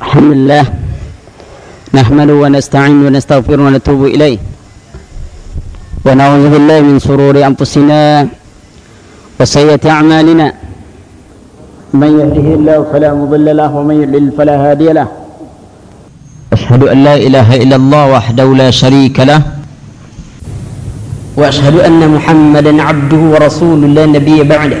الحمد لله. نحمده ونستعين ونستغفر ونتوب إليه. ونعوذ بالله من شرور أنفسنا وسيئة أعمالنا. من يهده الله فلا مضل له ومن يضلل فلا هادي له. أشهد أن لا إله إلا الله وحده لا شريك له. وأشهد أن محمدا عبده ورسوله لا نبي بعده.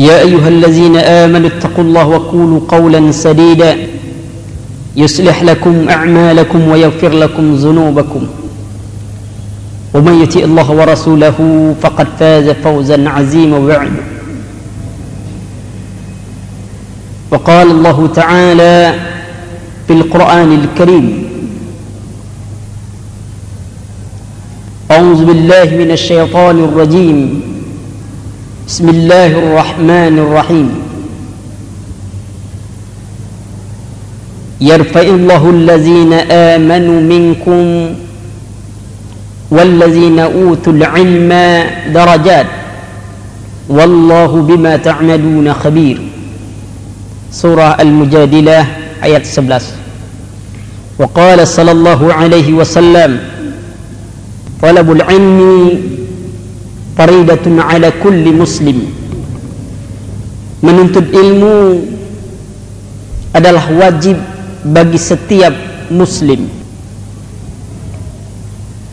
يا أيها الذين آمنوا اتقوا الله وقولوا قولا سديدا. يصلح لكم أعمالكم ويغفر لكم ذنوبكم. ومن يطع الله ورسوله فقد فاز فوزا عظيما بعد وقال الله تعالى في القرآن الكريم أعوذ بالله من الشيطان الرجيم. بسم الله الرحمن الرحيم. يرفع الله الذين آمنوا منكم والذين أوتوا العلم درجات. والله بما تعملون خبير. سورة المجادلة آيات 11 وقال صلى الله عليه وسلم طلب العلم faridatun ala kulli muslim menuntut ilmu adalah wajib bagi setiap muslim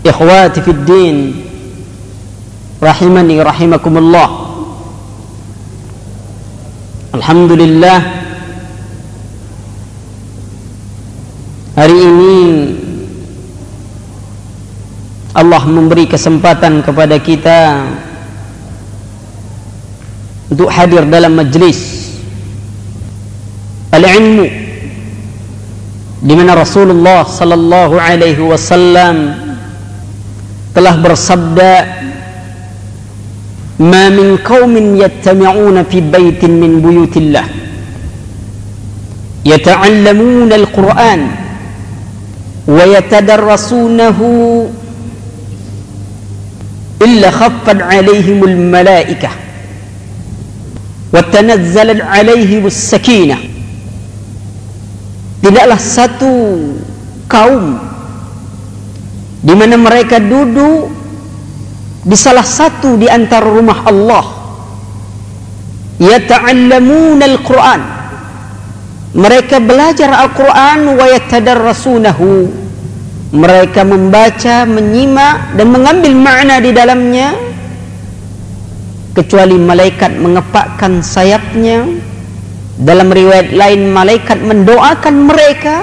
ikhwati fid din rahimani rahimakumullah alhamdulillah hari ini Allah memberi kesempatan kepada kita untuk hadir dalam majlis al-ilmu di mana Rasulullah sallallahu alaihi wasallam telah bersabda ma min qaumin yattami'una fi baitin min buyutillah yata'allamuna al-Qur'an wa yatadarrasunahu إلا خفت عليهم الملائكة وتنزلت عليهم السكينة tidaklah satu kaum di mana mereka duduk di salah satu di antara rumah Allah yata'allamuna al-Quran mereka belajar Al-Quran wa yatadarrasunahu mereka membaca, menyimak dan mengambil makna di dalamnya. Kecuali malaikat mengepakkan sayapnya. Dalam riwayat lain malaikat mendoakan mereka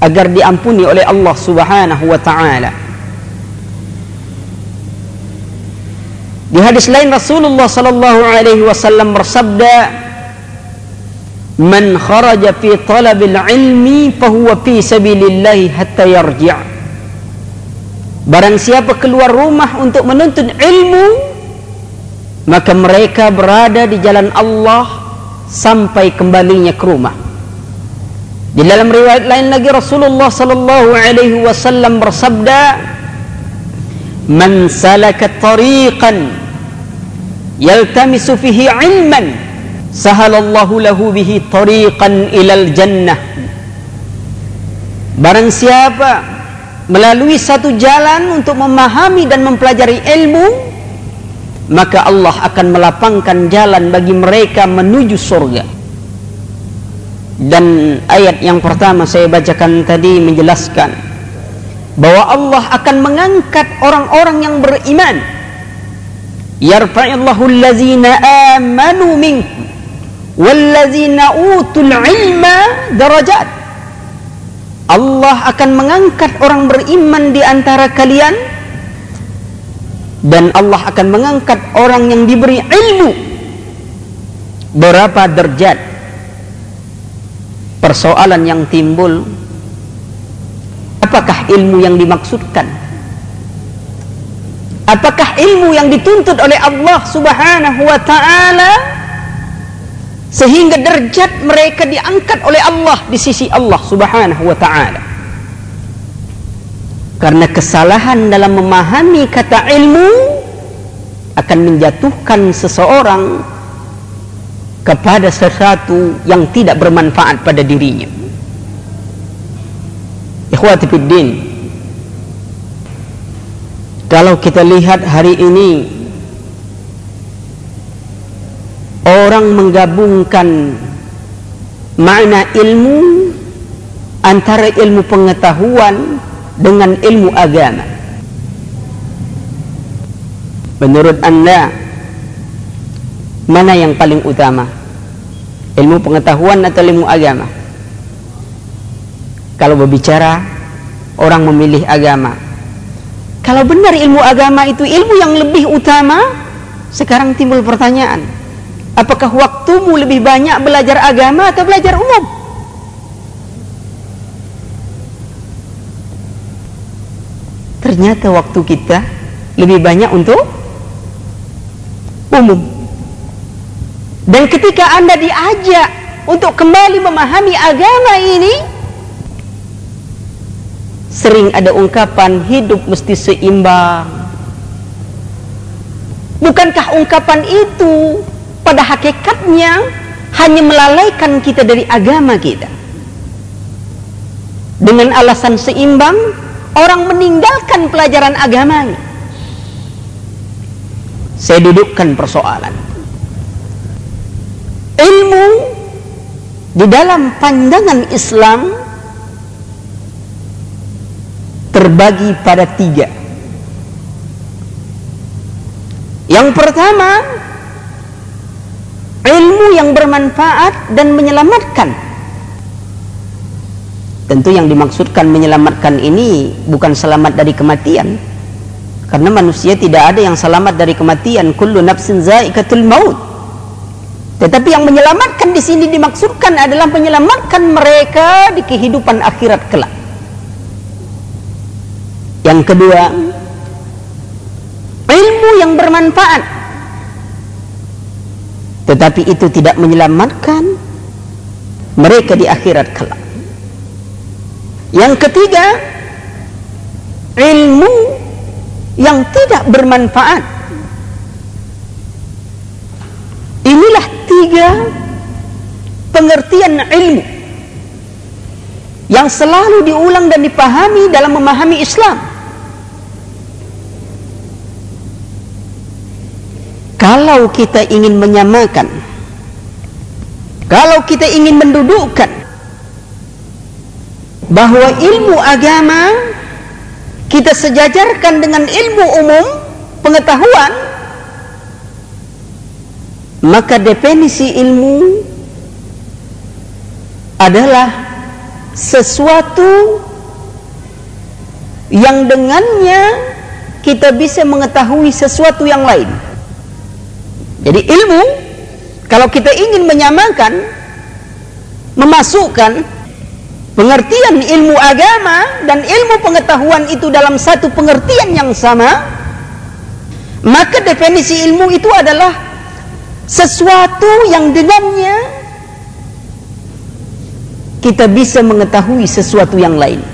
agar diampuni oleh Allah Subhanahu wa taala. Di hadis lain Rasulullah sallallahu alaihi wasallam bersabda Man kharaja fi talabil ilmi fahuwa fi sabilillahi hatta yarji' Barang siapa keluar rumah untuk menuntut ilmu maka mereka berada di jalan Allah sampai kembalinya ke rumah. Di dalam riwayat lain lagi Rasulullah sallallahu alaihi wasallam bersabda Man salaka tariqan yaltamisu fihi ilman sahalallahu lahu bihi tariqan ilal jannah. Barang siapa melalui satu jalan untuk memahami dan mempelajari ilmu maka Allah akan melapangkan jalan bagi mereka menuju surga. Dan ayat yang pertama saya bacakan tadi menjelaskan bahwa Allah akan mengangkat orang-orang yang beriman. Yarfa'illahu allazina amanu minkum wallazina utul ilma darajat. Allah akan mengangkat orang beriman di antara kalian dan Allah akan mengangkat orang yang diberi ilmu berapa derajat. Persoalan yang timbul apakah ilmu yang dimaksudkan? Apakah ilmu yang dituntut oleh Allah subhanahu wa ta'ala sehingga derajat mereka diangkat oleh Allah di sisi Allah subhanahu wa ta'ala karena kesalahan dalam memahami kata ilmu akan menjatuhkan seseorang kepada sesuatu yang tidak bermanfaat pada dirinya. Ikhwati fiddin. Kalau kita lihat hari ini orang menggabungkan makna ilmu antara ilmu pengetahuan dengan ilmu agama. Menurut Anda mana yang paling utama? Ilmu pengetahuan atau ilmu agama? Kalau berbicara orang memilih agama. Kalau benar ilmu agama itu ilmu yang lebih utama, sekarang timbul pertanyaan. Apakah waktumu lebih banyak belajar agama atau belajar umum? ternyata waktu kita lebih banyak untuk umum dan ketika anda diajak untuk kembali memahami agama ini sering ada ungkapan hidup mesti seimbang bukankah ungkapan itu pada hakikatnya hanya melalaikan kita dari agama kita dengan alasan seimbang orang meninggalkan pelajaran agamanya. Saya dudukkan persoalan. Ilmu di dalam pandangan Islam terbagi pada tiga. Yang pertama, ilmu yang bermanfaat dan menyelamatkan Tentu yang dimaksudkan menyelamatkan ini bukan selamat dari kematian. Karena manusia tidak ada yang selamat dari kematian. Kullu nafsin zaikatul maut. Tetapi yang menyelamatkan di sini dimaksudkan adalah menyelamatkan mereka di kehidupan akhirat kelak. Yang kedua, ilmu yang bermanfaat. Tetapi itu tidak menyelamatkan mereka di akhirat kelak. Yang ketiga, ilmu yang tidak bermanfaat. Inilah tiga pengertian ilmu yang selalu diulang dan dipahami dalam memahami Islam. Kalau kita ingin menyamakan, kalau kita ingin mendudukkan bahwa ilmu agama kita sejajarkan dengan ilmu umum pengetahuan maka definisi ilmu adalah sesuatu yang dengannya kita bisa mengetahui sesuatu yang lain jadi ilmu kalau kita ingin menyamakan memasukkan pengertian ilmu agama dan ilmu pengetahuan itu dalam satu pengertian yang sama maka definisi ilmu itu adalah sesuatu yang dengannya kita bisa mengetahui sesuatu yang lain.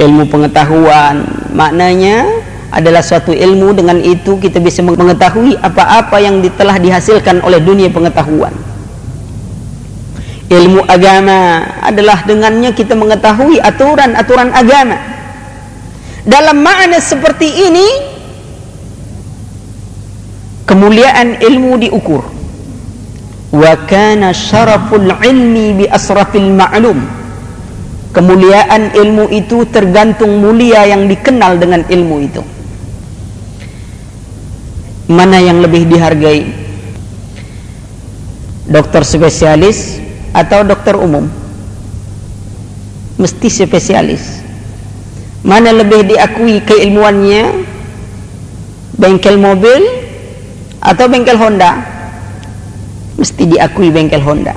Ilmu pengetahuan maknanya adalah suatu ilmu. Dengan itu kita bisa mengetahui apa-apa yang telah dihasilkan oleh dunia pengetahuan. Ilmu agama adalah dengannya kita mengetahui aturan-aturan agama. Dalam makna seperti ini kemuliaan ilmu diukur. Wa kana syaraful ilmi bi asrafil ma'lum. Kemuliaan ilmu itu tergantung mulia yang dikenal dengan ilmu itu mana yang lebih dihargai? Dokter spesialis atau dokter umum? Mesti spesialis. Mana lebih diakui keilmuannya? Bengkel mobil atau bengkel Honda? Mesti diakui bengkel Honda.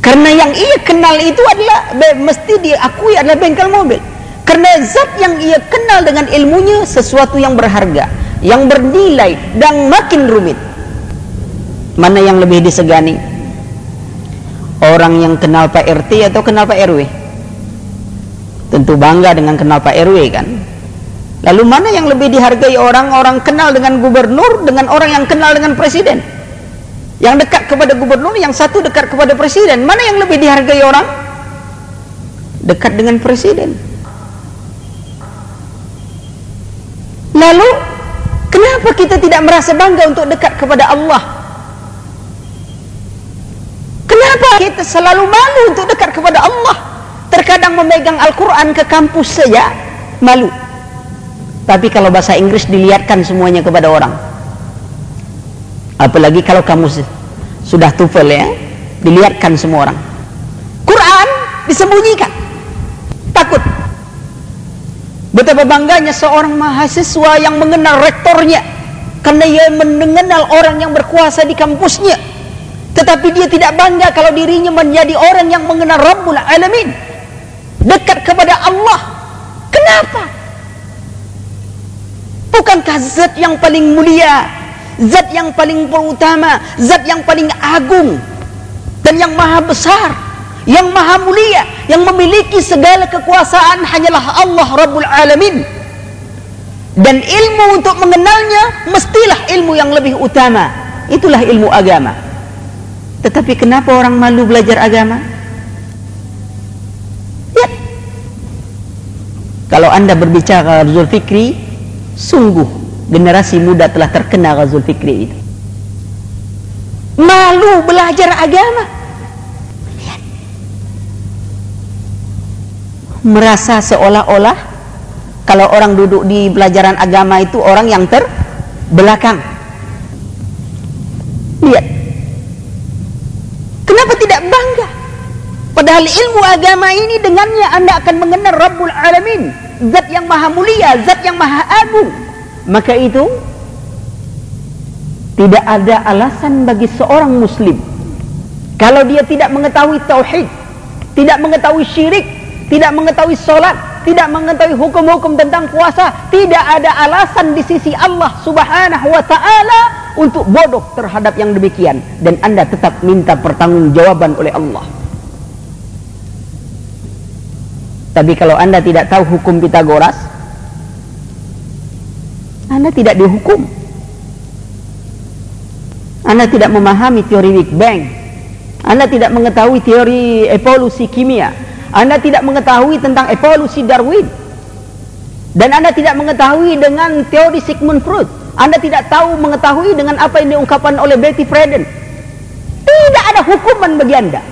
Karena yang ia kenal itu adalah mesti diakui adalah bengkel mobil. Karena zat yang ia kenal dengan ilmunya sesuatu yang berharga, yang bernilai dan makin rumit. Mana yang lebih disegani? Orang yang kenal Pak RT atau kenal Pak RW? Tentu bangga dengan kenal Pak RW kan? Lalu mana yang lebih dihargai orang-orang kenal dengan gubernur dengan orang yang kenal dengan presiden? Yang dekat kepada gubernur, yang satu dekat kepada presiden. Mana yang lebih dihargai orang? Dekat dengan presiden. Lalu, kenapa kita tidak merasa bangga untuk dekat kepada Allah? Kenapa kita selalu malu untuk dekat kepada Allah? Terkadang memegang Al-Quran ke kampus saja, malu. Tapi kalau bahasa Inggris dilihatkan semuanya kepada orang apalagi kalau kamu sudah tufel ya dilihatkan semua orang Quran disembunyikan takut betapa bangganya seorang mahasiswa yang mengenal rektornya karena ia mengenal orang yang berkuasa di kampusnya. Tetapi dia tidak bangga kalau dirinya menjadi orang yang mengenal Rabbul Alamin dekat kepada Allah. Kenapa? Bukankah zat yang paling mulia zat yang paling utama, zat yang paling agung dan yang maha besar, yang maha mulia, yang memiliki segala kekuasaan hanyalah Allah Rabbul Alamin. Dan ilmu untuk mengenalnya mestilah ilmu yang lebih utama. Itulah ilmu agama. Tetapi kenapa orang malu belajar agama? Ya. Kalau anda berbicara Zulfikri, sungguh generasi muda telah terkena Ghazul Fikri itu malu belajar agama merasa seolah-olah kalau orang duduk di pelajaran agama itu orang yang terbelakang lihat kenapa tidak bangga? Padahal ilmu agama ini dengannya anda akan mengenal Rabbul Alamin zat yang maha mulia zat yang maha agung. Maka itu tidak ada alasan bagi seorang muslim kalau dia tidak mengetahui tauhid tidak mengetahui syirik tidak mengetahui solat tidak mengetahui hukum-hukum tentang puasa tidak ada alasan di sisi Allah subhanahu wa ta'ala untuk bodoh terhadap yang demikian dan anda tetap minta pertanggungjawaban oleh Allah tapi kalau anda tidak tahu hukum Pitagoras anda tidak dihukum. Anda tidak memahami teori Big Bang. Anda tidak mengetahui teori evolusi kimia. Anda tidak mengetahui tentang evolusi Darwin. Dan Anda tidak mengetahui dengan teori Sigmund Freud. Anda tidak tahu mengetahui dengan apa yang diungkapkan oleh Betty Friedan. Tidak ada hukuman bagi Anda.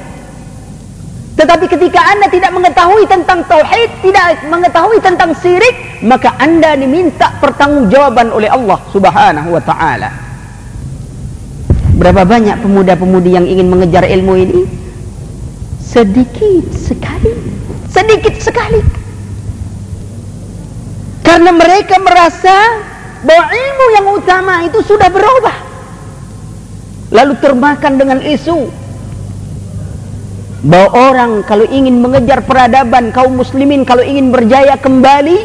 Tetapi ketika anda tidak mengetahui tentang tauhid, tidak mengetahui tentang syirik, maka anda diminta pertanggungjawaban oleh Allah Subhanahu wa taala. Berapa banyak pemuda-pemudi yang ingin mengejar ilmu ini? Sedikit sekali. Sedikit sekali. Karena mereka merasa bahwa ilmu yang utama itu sudah berubah. Lalu termakan dengan isu bahwa orang kalau ingin mengejar peradaban kaum muslimin kalau ingin berjaya kembali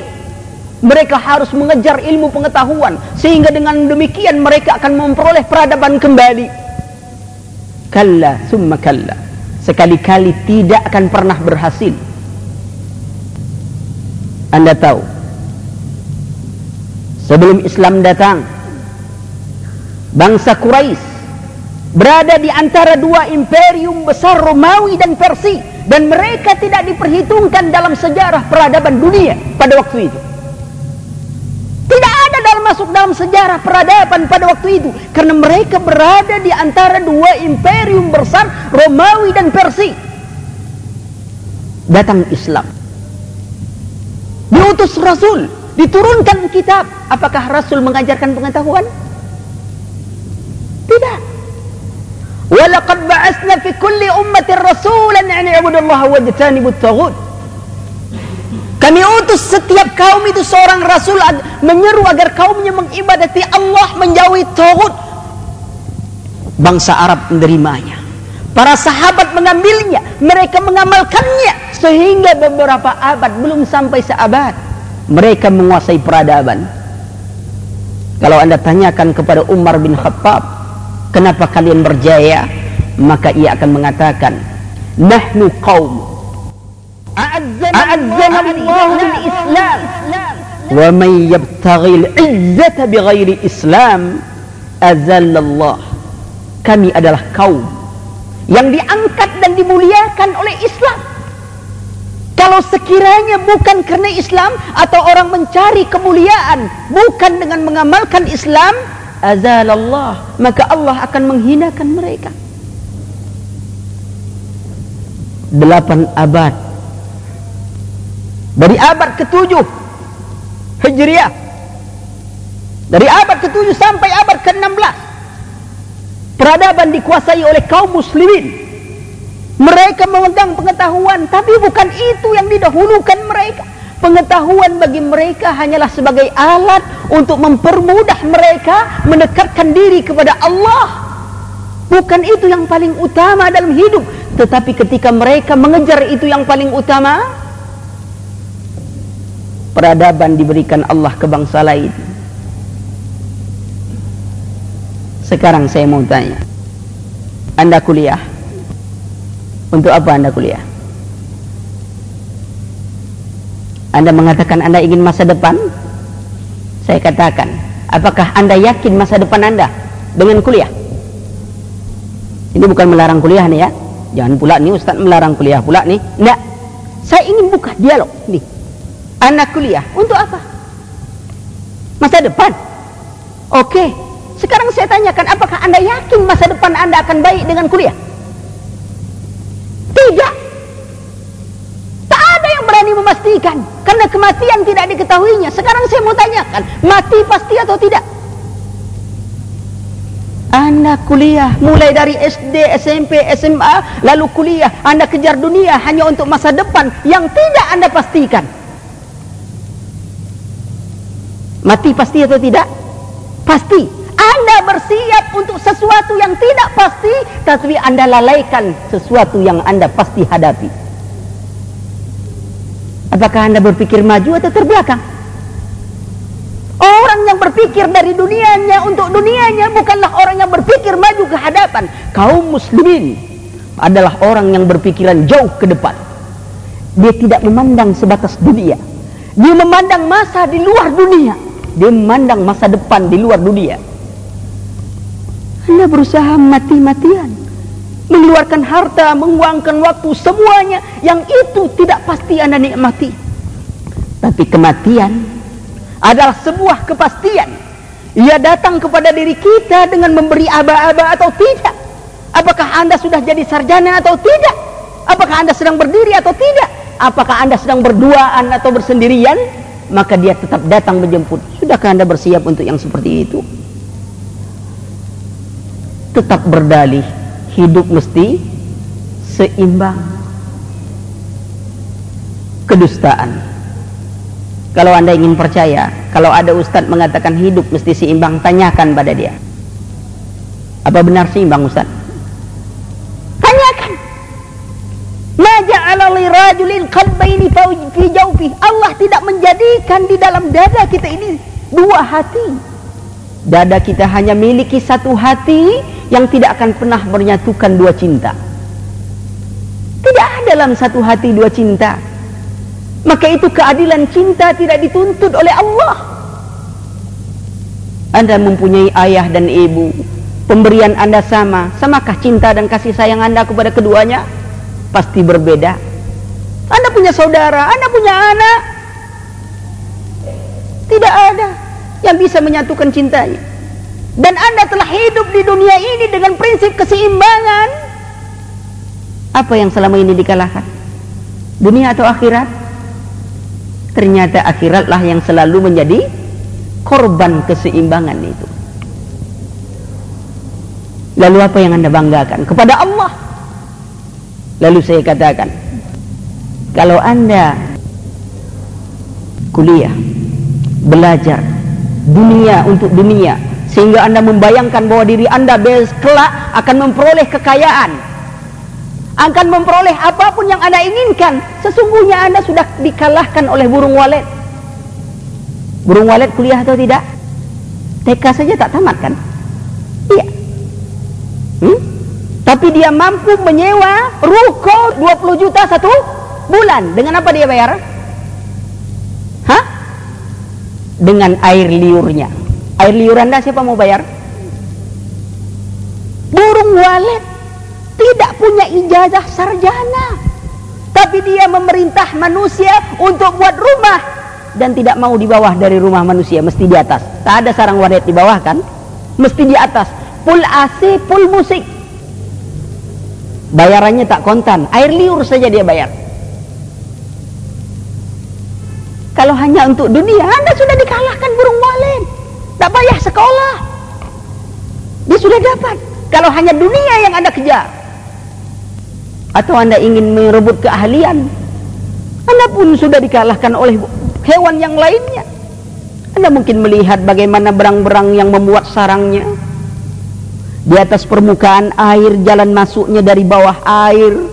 mereka harus mengejar ilmu pengetahuan sehingga dengan demikian mereka akan memperoleh peradaban kembali kalla summa kalla sekali-kali tidak akan pernah berhasil anda tahu. Sebelum Islam datang bangsa Quraisy berada di antara dua imperium besar Romawi dan Persia dan mereka tidak diperhitungkan dalam sejarah peradaban dunia pada waktu itu. Tidak ada dalam masuk dalam sejarah peradaban pada waktu itu karena mereka berada di antara dua imperium besar Romawi dan Persia. Datang Islam Diutus Rasul, diturunkan kitab. Apakah Rasul mengajarkan pengetahuan? Tidak. Walaqad ba'asna fi kulli ummatin rasulan an i'budullaha wajtanibut taghut. Kami utus setiap kaum itu seorang rasul menyeru agar kaumnya mengibadati Allah menjauhi tagut. Bangsa Arab menerimanya. Para sahabat mengambilnya, mereka mengamalkannya sehingga beberapa abad belum sampai seabad mereka menguasai peradaban. Kalau Anda tanyakan kepada Umar bin Khattab, kenapa kalian berjaya? Maka ia akan mengatakan, "Nahnu qaum a'azzana Allah bil Islam." Wa man yabtaghi al-'izzata bighairi Islam azallallah. Kami adalah kaum yang diangkat dan dimuliakan oleh Islam. Kalau sekiranya bukan karena Islam atau orang mencari kemuliaan bukan dengan mengamalkan Islam, azalallah, maka Allah akan menghinakan mereka. Delapan abad dari abad ketujuh Hijriah dari abad ketujuh sampai abad ke-16 peradaban dikuasai oleh kaum muslimin. Mereka memegang pengetahuan tapi bukan itu yang didahulukan mereka. Pengetahuan bagi mereka hanyalah sebagai alat untuk mempermudah mereka mendekatkan diri kepada Allah. Bukan itu yang paling utama dalam hidup tetapi ketika mereka mengejar itu yang paling utama peradaban diberikan Allah ke bangsa lain Sekarang saya mau tanya. Anda kuliah. Untuk apa Anda kuliah? Anda mengatakan Anda ingin masa depan? Saya katakan, apakah Anda yakin masa depan Anda dengan kuliah? Ini bukan melarang kuliah nih ya. Jangan pula nih Ustaz melarang kuliah pula nih. Enggak. Saya ingin buka dialog nih. Anak kuliah untuk apa? Masa depan. Oke, okay. Sekarang saya tanyakan, apakah anda yakin masa depan anda akan baik dengan kuliah? Tidak. Tak ada yang berani memastikan. Karena kematian tidak diketahuinya. Sekarang saya mau tanyakan, mati pasti atau tidak? Anda kuliah mulai dari SD, SMP, SMA, lalu kuliah. Anda kejar dunia hanya untuk masa depan yang tidak Anda pastikan. Mati pasti atau tidak? Pasti. Anda bersiap untuk sesuatu yang tidak pasti, tapi Anda lalaikan sesuatu yang Anda pasti hadapi. Apakah Anda berpikir maju atau terbelakang? Orang yang berpikir dari dunianya untuk dunianya bukanlah orang yang berpikir maju ke hadapan. Kaum muslimin adalah orang yang berpikiran jauh ke depan. Dia tidak memandang sebatas dunia. Dia memandang masa di luar dunia. Dia memandang masa depan di luar dunia. Anda berusaha mati-matian. Mengeluarkan harta, menguangkan waktu, semuanya. Yang itu tidak pasti Anda nikmati. Tapi kematian adalah sebuah kepastian. Ia datang kepada diri kita dengan memberi aba-aba atau tidak. Apakah Anda sudah jadi sarjana atau tidak? Apakah Anda sedang berdiri atau tidak? Apakah Anda sedang berduaan atau bersendirian? Maka dia tetap datang menjemput. Sudahkah Anda bersiap untuk yang seperti itu? Tetap berdalih hidup mesti seimbang. Kedustaan. Kalau anda ingin percaya kalau ada ustaz mengatakan hidup mesti seimbang tanyakan pada dia. Apa benar seimbang ustaz? Tanyakan. Allah tidak menjadikan di dalam dada kita ini dua hati. Dada kita hanya miliki satu hati yang tidak akan pernah menyatukan dua cinta. Tidak ada dalam satu hati dua cinta. Maka itu keadilan cinta tidak dituntut oleh Allah. Anda mempunyai ayah dan ibu. Pemberian Anda sama. Samakah cinta dan kasih sayang Anda kepada keduanya? Pasti berbeda. Anda punya saudara, Anda punya anak. Tidak ada yang bisa menyatukan cintanya dan anda telah hidup di dunia ini dengan prinsip keseimbangan. Apa yang selama ini dikalahkan? Dunia atau akhirat? Ternyata akhiratlah yang selalu menjadi korban keseimbangan itu. Lalu apa yang anda banggakan? Kepada Allah. Lalu saya katakan kalau anda kuliah belajar dunia untuk dunia sehingga anda membayangkan bahwa diri anda kelak akan memperoleh kekayaan. Akan memperoleh apa pun yang anda inginkan. Sesungguhnya anda sudah dikalahkan oleh burung walet. Burung walet kuliah atau tidak? TK saja tak tamat kan? Iya. Hmm? tapi dia mampu menyewa ruko 20 juta satu bulan. Dengan apa dia bayar? Hah? Dengan air liurnya air liur anda siapa mau bayar? Burung walet tidak punya ijazah sarjana. Tapi dia memerintah manusia untuk buat rumah. Dan tidak mau di bawah dari rumah manusia mesti di atas. Tak ada sarang walet di bawah kan? Mesti di atas. Full AC full musik. Bayarannya tak kontan. Air liur saja dia bayar. Kalau hanya untuk dunia anda sudah dikalahkan burung walet tak payah sekolah. Dia sudah dapat. Kalau hanya dunia yang anda kejar. Atau anda ingin merebut keahlian. Anda pun sudah dikalahkan oleh hewan yang lainnya. Anda mungkin melihat bagaimana berang-berang yang membuat sarangnya. Di atas permukaan air jalan masuknya dari bawah air.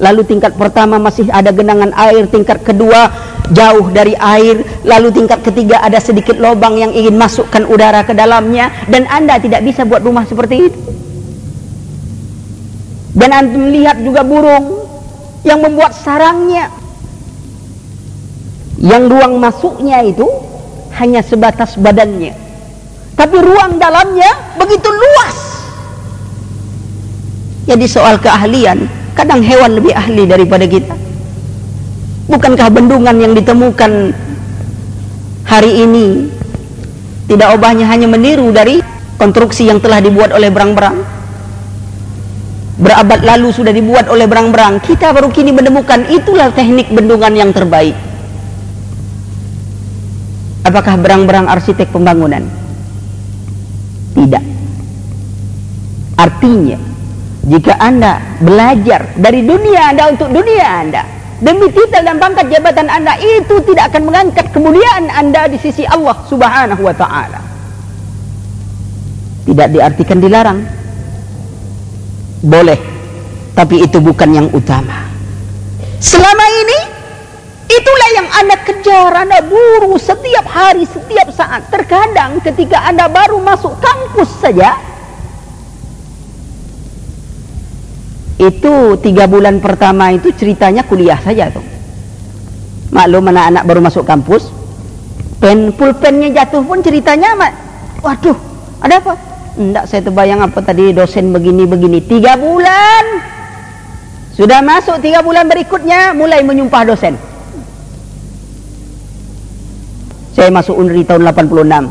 Lalu tingkat pertama masih ada genangan air. Tingkat kedua jauh dari air lalu tingkat ketiga ada sedikit lubang yang ingin masukkan udara ke dalamnya dan anda tidak bisa buat rumah seperti itu. Dan anda melihat juga burung yang membuat sarangnya. Yang ruang masuknya itu hanya sebatas badannya. Tapi ruang dalamnya begitu luas. Jadi soal keahlian kadang hewan lebih ahli daripada kita bukankah bendungan yang ditemukan hari ini tidak obahnya hanya meniru dari konstruksi yang telah dibuat oleh berang-berang? Berabad lalu sudah dibuat oleh berang-berang. Kita baru kini menemukan itulah teknik bendungan yang terbaik. Apakah berang-berang arsitek pembangunan? Tidak. Artinya jika anda belajar dari dunia anda untuk dunia anda demi titel dan pangkat jabatan anda itu tidak akan mengangkat kemuliaan anda di sisi Allah subhanahu wa ta'ala. Tidak diartikan dilarang. Boleh tapi itu bukan yang utama. Selama ini itulah yang anda kejar anda buru setiap hari setiap saat. Terkadang ketika anda baru masuk kampus saja itu tiga bulan pertama itu ceritanya kuliah saja tuh maklum anak-anak baru masuk kampus pen pulpennya jatuh pun ceritanya waduh ada apa tidak saya terbayang apa tadi dosen begini-begini. Tiga bulan. Sudah masuk tiga bulan berikutnya mulai menyumpah dosen. Saya masuk UNRI tahun 86.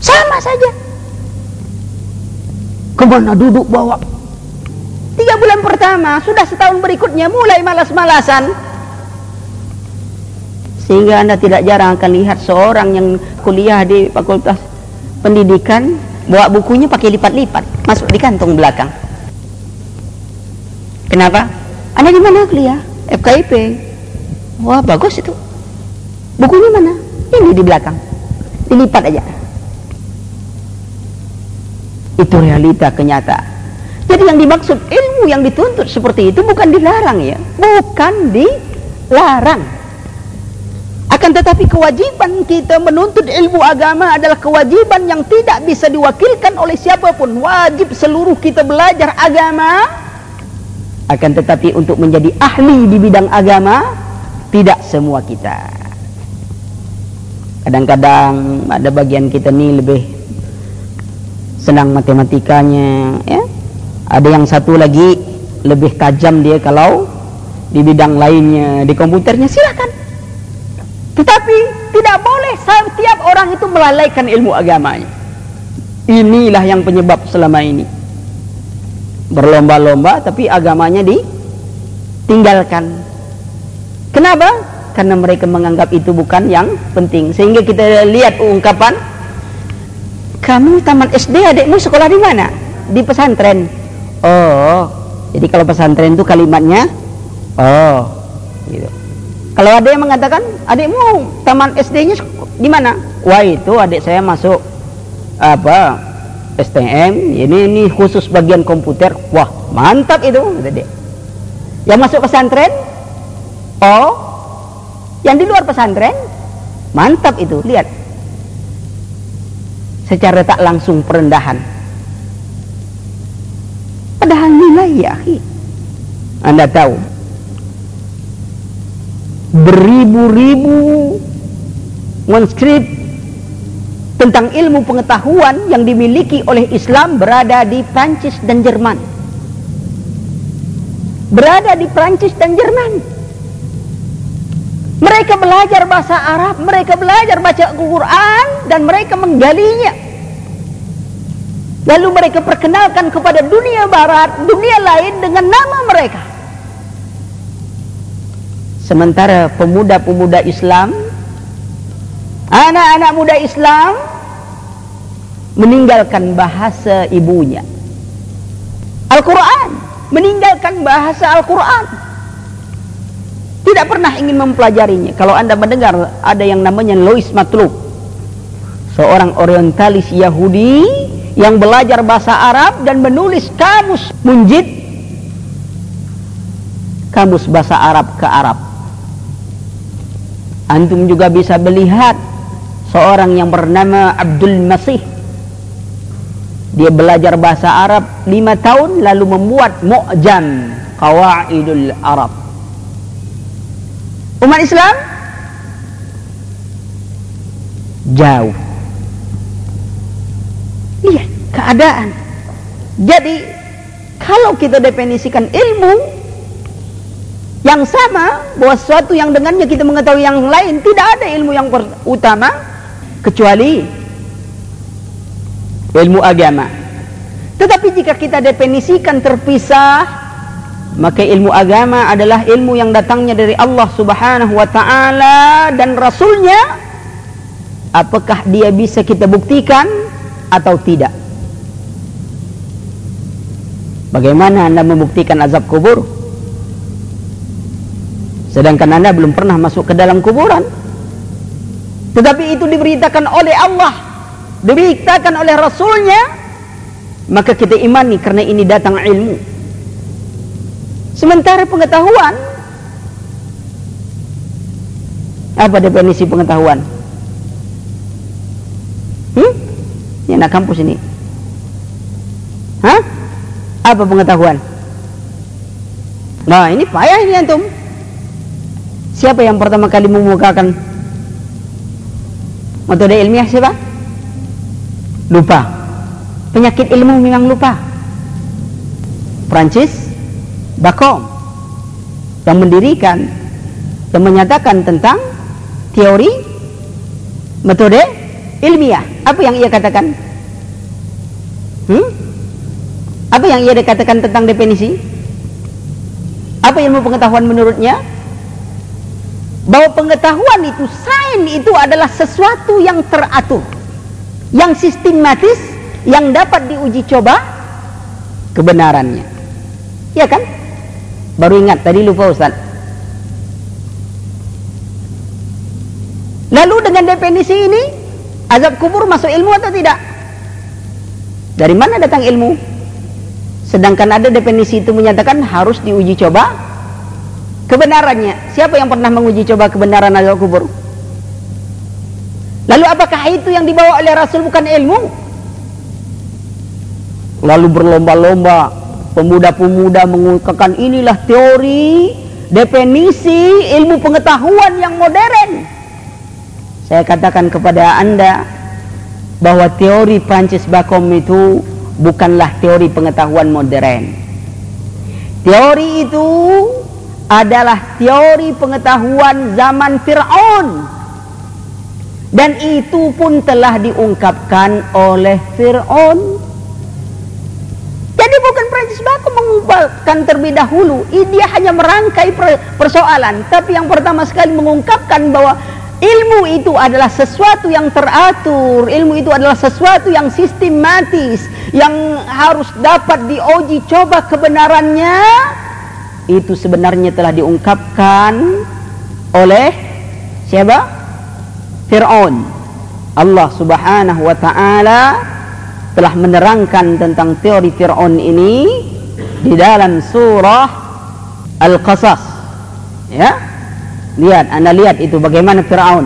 Sama saja. Ke mana duduk bawa? Tiga bulan pertama, sudah setahun berikutnya mulai malas-malasan. Sehingga anda tidak jarang akan lihat seorang yang kuliah di fakultas pendidikan bawa bukunya pakai lipat-lipat masuk di kantong belakang. Kenapa? Anda di mana kuliah? FKIP wah bagus itu. Bukunya mana? Ini di belakang. Dilipat aja. Itu realita kenyataan. Jadi yang dimaksud ilmu yang dituntut seperti itu bukan dilarang ya bukan dilarang akan tetapi kewajiban kita menuntut ilmu agama adalah kewajiban yang tidak bisa diwakilkan oleh siapa pun. Wajib seluruh kita belajar agama. Akan tetapi untuk menjadi ahli di bidang agama, tidak semua kita. Kadang-kadang ada bagian kita ni lebih senang matematikanya. Ya? Ada yang satu lagi lebih tajam dia kalau di bidang lainnya, di komputernya silakan. Tetapi tidak boleh setiap orang itu melalaikan ilmu agamanya. Inilah yang penyebab selama ini. Berlomba-lomba tapi agamanya ditinggalkan. Kenapa? Karena mereka menganggap itu bukan yang penting. Sehingga kita lihat ungkapan kamu taman SD adikmu sekolah di mana? Di pesantren. Oh, jadi kalau pesantren itu kalimatnya oh, gitu. Kalau ada yang mengatakan, adikmu taman SD-nya di mana? Wah itu adik saya masuk apa STM ini ini khusus bagian komputer. Wah mantap itu kata dia yang masuk pesantren? Oh. Yang di luar pesantren? Mantap itu lihat. Secara tak langsung perendahan padahal nilai ya anda tahu beribu-ribu manuskrip tentang ilmu pengetahuan yang dimiliki oleh Islam berada di Prancis dan Jerman. Berada di Prancis dan Jerman. Mereka belajar bahasa Arab, mereka belajar baca Al-Quran dan mereka menggalinya. Lalu mereka perkenalkan kepada dunia barat, dunia lain dengan nama mereka. Sementara pemuda-pemuda Islam, anak-anak muda Islam meninggalkan bahasa ibunya. Al-Quran, meninggalkan bahasa Al-Quran. Tidak pernah ingin mempelajarinya. Kalau anda mendengar ada yang namanya Louis Matlub. Seorang orientalis Yahudi yang belajar bahasa Arab dan menulis kamus munjid. Kamus bahasa Arab ke Arab. Antum juga bisa melihat seorang yang bernama Abdul Masih dia belajar bahasa Arab lima tahun lalu membuat mu'jam qawaidul Arab. Umat Islam jauh. Lihat keadaan. Jadi kalau kita definisikan ilmu yang sama bahwa sesuatu yang dengannya kita mengetahui yang lain tidak ada ilmu yang utama kecuali ilmu agama. Tetapi jika kita definisikan terpisah, maka ilmu agama adalah ilmu yang datangnya dari Allah Subhanahu wa taala dan rasulnya. Apakah dia bisa kita buktikan atau tidak? Bagaimana Anda membuktikan azab kubur? Sedangkan Anda belum pernah masuk ke dalam kuburan. Tetapi itu diberitakan oleh Allah diberitakan oleh Rasulnya maka kita imani karena ini datang ilmu sementara pengetahuan apa definisi pengetahuan hmm? ini anak kampus ini Hah? apa pengetahuan nah ini payah ini antum siapa yang pertama kali memukakan metode ilmiah siapa? lupa. Penyakit ilmu memang lupa. Prancis, Bacon yang mendirikan yang menyatakan tentang teori metode ilmiah. Apa yang ia katakan? Hmm? Apa yang ia katakan tentang definisi? Apa ilmu pengetahuan menurutnya? Bahwa pengetahuan itu, sains itu adalah sesuatu yang teratur yang sistematis yang dapat diuji coba kebenarannya ya kan baru ingat tadi lupa Ustaz lalu dengan definisi ini azab kubur masuk ilmu atau tidak dari mana datang ilmu sedangkan ada definisi itu menyatakan harus diuji coba kebenarannya siapa yang pernah menguji coba kebenaran azab kubur Lalu apakah itu yang dibawa oleh Rasul bukan ilmu? Lalu berlomba-lomba pemuda-pemuda mengungkapkan inilah teori, definisi ilmu pengetahuan yang modern. Saya katakan kepada Anda bahwa teori Prancis Bacon itu bukanlah teori pengetahuan modern. Teori itu adalah teori pengetahuan zaman Fir'aun dan itu pun telah diungkapkan oleh Fir'aun. Jadi bukan Prancis Baku mengungkapkan terlebih dahulu. Dia hanya merangkai persoalan. Tapi yang pertama sekali mengungkapkan bahwa ilmu itu adalah sesuatu yang teratur. Ilmu itu adalah sesuatu yang sistematis. Yang harus dapat diuji coba kebenarannya. Itu sebenarnya telah diungkapkan oleh siapa? Fir'aun Allah subhanahu wa ta'ala telah menerangkan tentang teori Fir'aun ini di dalam surah Al-Qasas. Ya. Lihat, Anda lihat itu bagaimana Fir'aun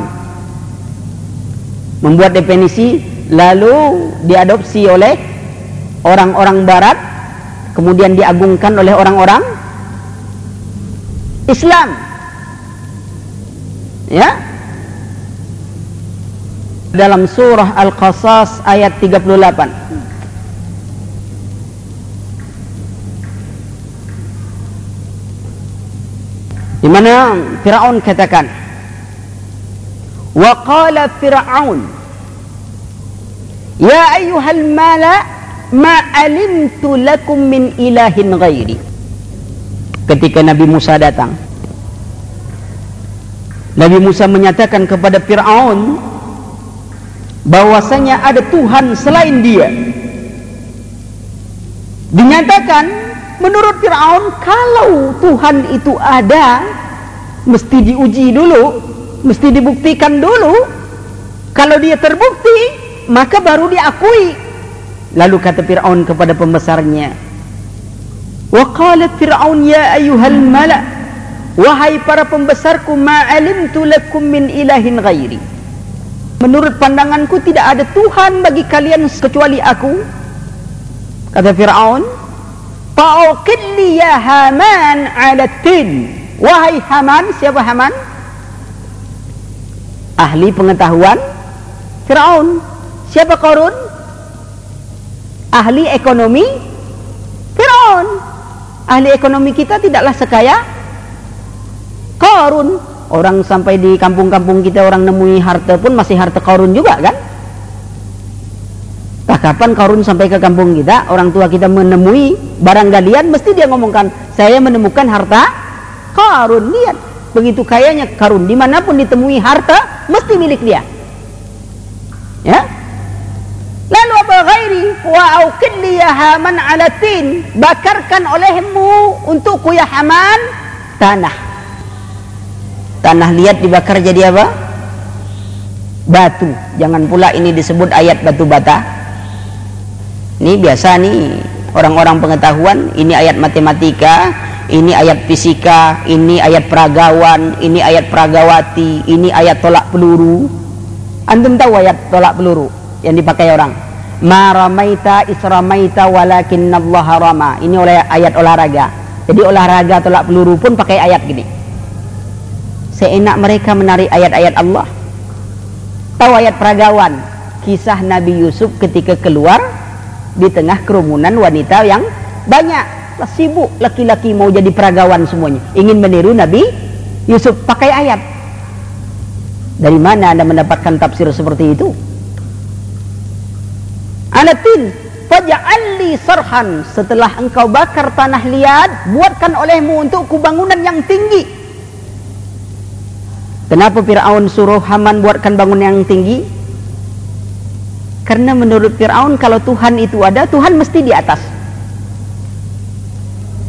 membuat definisi lalu diadopsi oleh orang-orang barat kemudian diagungkan oleh orang-orang Islam. Ya. Dalam surah Al-Qasas ayat 38. Di mana Firaun katakan Wa qala Firaun Ya ayyuhal mala ma alimtu lakum min ilahin ghairi. Ketika Nabi Musa datang Nabi Musa menyatakan kepada Firaun bahwasanya ada Tuhan selain dia. Dinyatakan Menurut Fir'aun, kalau Tuhan itu ada, mesti diuji dulu, mesti dibuktikan dulu. Kalau dia terbukti, maka baru diakui. Lalu kata Fir'aun kepada pembesarnya, ya Wahai para pembesarku, ma'alimtu lakum min ilahin ghairi. Menurut pandanganku tidak ada Tuhan bagi kalian kecuali aku. Kata Fir'aun, Fa'uqid li ya Haman ala tin. Wahai Haman, siapa Haman? Ahli pengetahuan Firaun. Siapa Qarun? Ahli ekonomi Firaun. Ahli ekonomi kita tidaklah sekaya Qarun. Orang sampai di kampung-kampung kita orang nemui harta pun masih harta Qarun juga kan? Nah, kapan Karun sampai ke kampung kita, orang tua kita menemui barang galian, mesti dia ngomongkan, saya menemukan harta Karun. Lihat, begitu kayanya Karun, di mana pun ditemui harta, mesti milik dia. Ya, Lalu apa ghairi wa auqid ya Haman ala tin bakarkan olehmu untukku ya Haman tanah. Tanah lihat dibakar jadi apa? Batu. Jangan pula ini disebut ayat batu bata. Ini biasa nih orang-orang pengetahuan, ini ayat matematika, ini ayat fisika, ini ayat peragawan, ini ayat peragawati, ini ayat tolak peluru. Antum tahu ayat tolak peluru yang dipakai orang? Ma ramaita isramaita Allah rama. Ini oleh ayat olahraga. Jadi olahraga tolak peluru pun pakai ayat gini. Seenak mereka menarik ayat-ayat Allah. Tahu ayat peragawan? Kisah Nabi Yusuf ketika keluar di tengah kerumunan wanita yang banyak. Sibuk laki-laki mau jadi peragawan semuanya. Ingin meniru Nabi Yusuf pakai ayat. Dari mana anda mendapatkan tafsir seperti itu? Anatin faja'alli sarhan. Setelah engkau bakar tanah liat buatkan olehmu untukku bangunan yang tinggi. Kenapa Fir'aun suruh Haman buatkan bangunan yang tinggi karena menurut Fir'aun kalau Tuhan itu ada, Tuhan mesti di atas.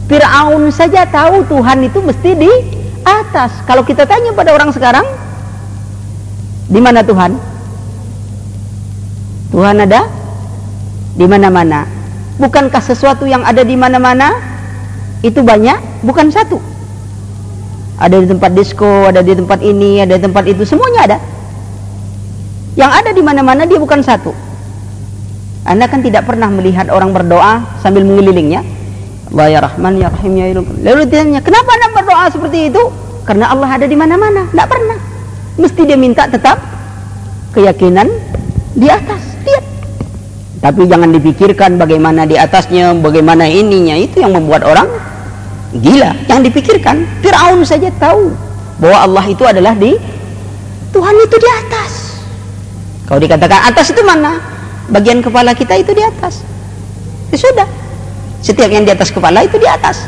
Fir'aun saja tahu Tuhan itu mesti di atas. Kalau kita tanya pada orang sekarang, di mana Tuhan? Tuhan ada di mana-mana. Bukankah sesuatu yang ada di mana-mana itu banyak? Bukan satu. Ada di tempat disco, ada di tempat ini, ada di tempat itu, semuanya ada. Yang ada di mana-mana dia bukan satu. Anda kan tidak pernah melihat orang berdoa sambil mengelilingnya. Allah ya Rahman ya Rahim ya Ilah. Lalu ditanya, kenapa Anda berdoa seperti itu? Karena Allah ada di mana-mana. Tidak pernah. Mesti dia minta tetap keyakinan di atas. Lihat. Tapi jangan dipikirkan bagaimana di atasnya, bagaimana ininya. Itu yang membuat orang gila. Yang dipikirkan, Fir'aun saja tahu bahwa Allah itu adalah di Tuhan itu di atas. Kalau dikatakan atas itu mana? Bagian kepala kita itu di atas. Ya sudah. Setiap yang di atas kepala itu di atas.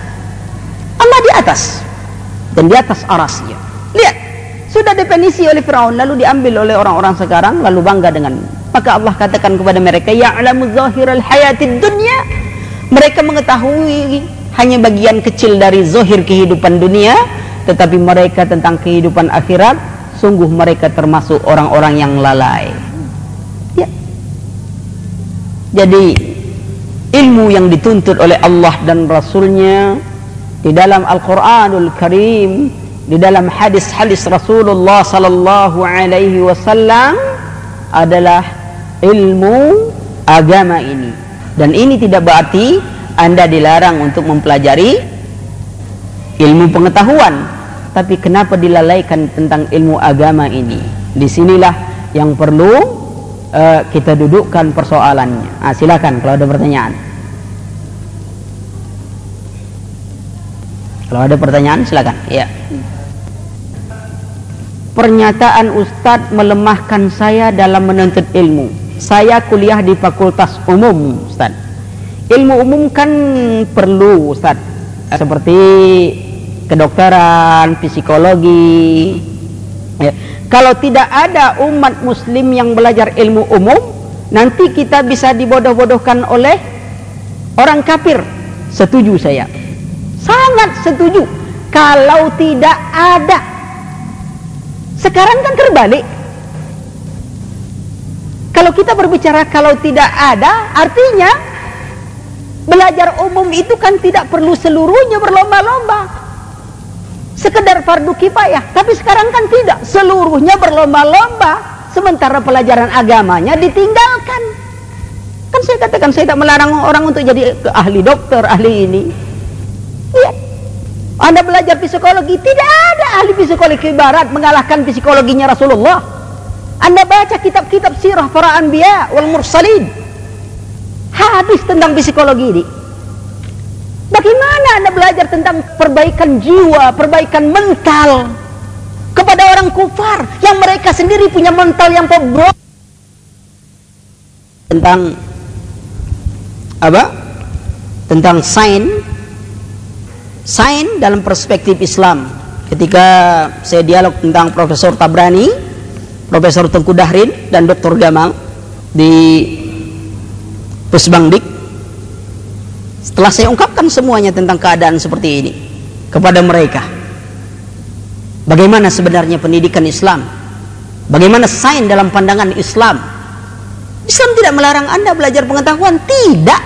Allah di atas. Dan di atas arasnya lihat. Sudah definisi oleh Firaun lalu diambil oleh orang-orang sekarang lalu bangga dengan maka Allah katakan kepada mereka ya'lamu zahiral hayatid dunya. Mereka mengetahui hanya bagian kecil dari zahir kehidupan dunia tetapi mereka tentang kehidupan akhirat sungguh mereka termasuk orang-orang yang lalai Jadi ilmu yang dituntut oleh Allah dan Rasulnya di dalam Al-Quranul Karim, di dalam hadis-hadis Rasulullah Sallallahu Alaihi Wasallam adalah ilmu agama ini. Dan ini tidak berarti anda dilarang untuk mempelajari ilmu pengetahuan, tapi kenapa dilalaikan tentang ilmu agama ini? Di sinilah yang perlu uh, kita dudukkan persoalannya. Ah, silakan kalau ada pertanyaan. Kalau ada pertanyaan silakan. Ya. Pernyataan Ustadz melemahkan saya dalam menuntut ilmu. Saya kuliah di Fakultas Umum, Ustadz. Ilmu umum kan perlu, Ustadz. Seperti kedokteran, psikologi, ya. Kalau tidak ada umat muslim yang belajar ilmu umum, nanti kita bisa dibodoh-bodohkan oleh orang kafir. Setuju saya. Sangat setuju. Kalau tidak ada. Sekarang kan terbalik. Kalau kita berbicara kalau tidak ada, artinya belajar umum itu kan tidak perlu seluruhnya berlomba-lomba sekedar fardu kifayah. Tapi sekarang kan tidak. Seluruhnya berlomba-lomba. Sementara pelajaran agamanya ditinggalkan. Kan saya katakan saya tidak melarang orang untuk jadi ahli dokter ahli ini. Iya. Anda belajar psikologi? Tidak ada ahli psikologi barat mengalahkan psikologinya Rasulullah. Anda baca kitab-kitab sirah para anbiya wal mursalin. Habis tentang psikologi ini Bagaimana Anda belajar tentang perbaikan jiwa, perbaikan mental kepada orang kufar yang mereka sendiri punya mental yang bobrok tentang apa? Tentang sain sain dalam perspektif Islam. Ketika saya dialog tentang Profesor Tabrani, Profesor Tengku Dahrin dan Dr. Gamal di Pusbangdik setelah saya ungkapkan semuanya tentang keadaan seperti ini kepada mereka. Bagaimana sebenarnya pendidikan Islam? Bagaimana sains dalam pandangan Islam? Islam tidak melarang Anda belajar pengetahuan, tidak.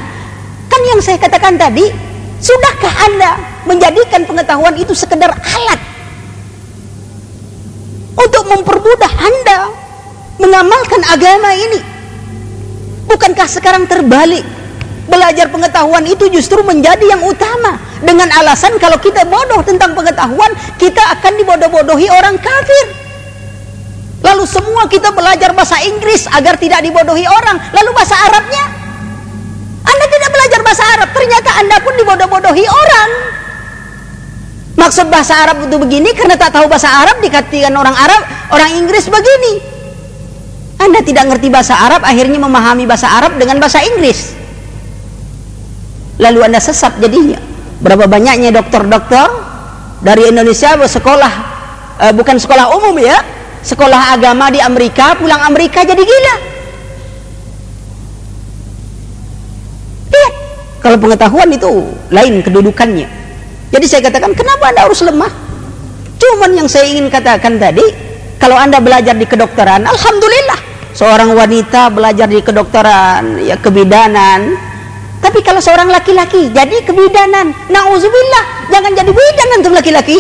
Kan yang saya katakan tadi, sudahkah Anda menjadikan pengetahuan itu sekedar alat untuk mempermudah Anda mengamalkan agama ini? Bukankah sekarang terbalik? Belajar pengetahuan itu justru menjadi yang utama dengan alasan kalau kita bodoh tentang pengetahuan, kita akan dibodoh-bodohi orang kafir. Lalu semua kita belajar bahasa Inggris agar tidak dibodohi orang. Lalu bahasa Arabnya? Anda tidak belajar bahasa Arab, ternyata Anda pun dibodoh-bodohi orang. Maksud bahasa Arab itu begini karena tak tahu bahasa Arab dikatakan orang Arab, orang Inggris begini. Anda tidak ngerti bahasa Arab, akhirnya memahami bahasa Arab dengan bahasa Inggris lalu anda sesat jadinya. Berapa banyaknya dokter-dokter dari Indonesia bersekolah eh, bukan sekolah umum ya sekolah agama di Amerika pulang Amerika jadi gila. Lihat kalau pengetahuan itu lain kedudukannya. Jadi saya katakan kenapa anda harus lemah? Cuman yang saya ingin katakan tadi kalau anda belajar di kedokteran Alhamdulillah seorang wanita belajar di kedokteran ya kebidanan tapi kalau seorang laki-laki jadi kebidanan, nauzubillah, jangan jadi bidan untuk laki-laki.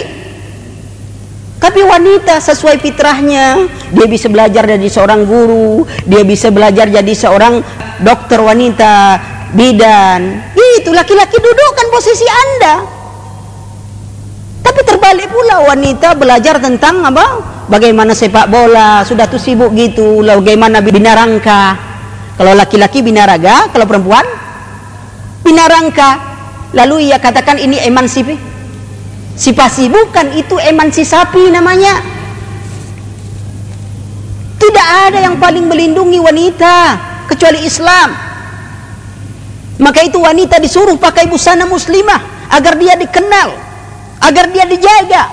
Tapi wanita sesuai fitrahnya, dia bisa belajar jadi seorang guru, dia bisa belajar jadi seorang dokter wanita, bidan. Itu laki-laki dudukkan posisi Anda. Tapi terbalik pula wanita belajar tentang apa? Bagaimana sepak bola, sudah tuh sibuk gitu, bagaimana binarangka. Kalau laki-laki binaraga, kalau perempuan binarangka lalu ia katakan ini emansipasi sipasi bukan itu emansipasi namanya. Tidak ada yang paling melindungi wanita kecuali Islam. Maka itu wanita disuruh pakai busana muslimah agar dia dikenal agar dia dijaga.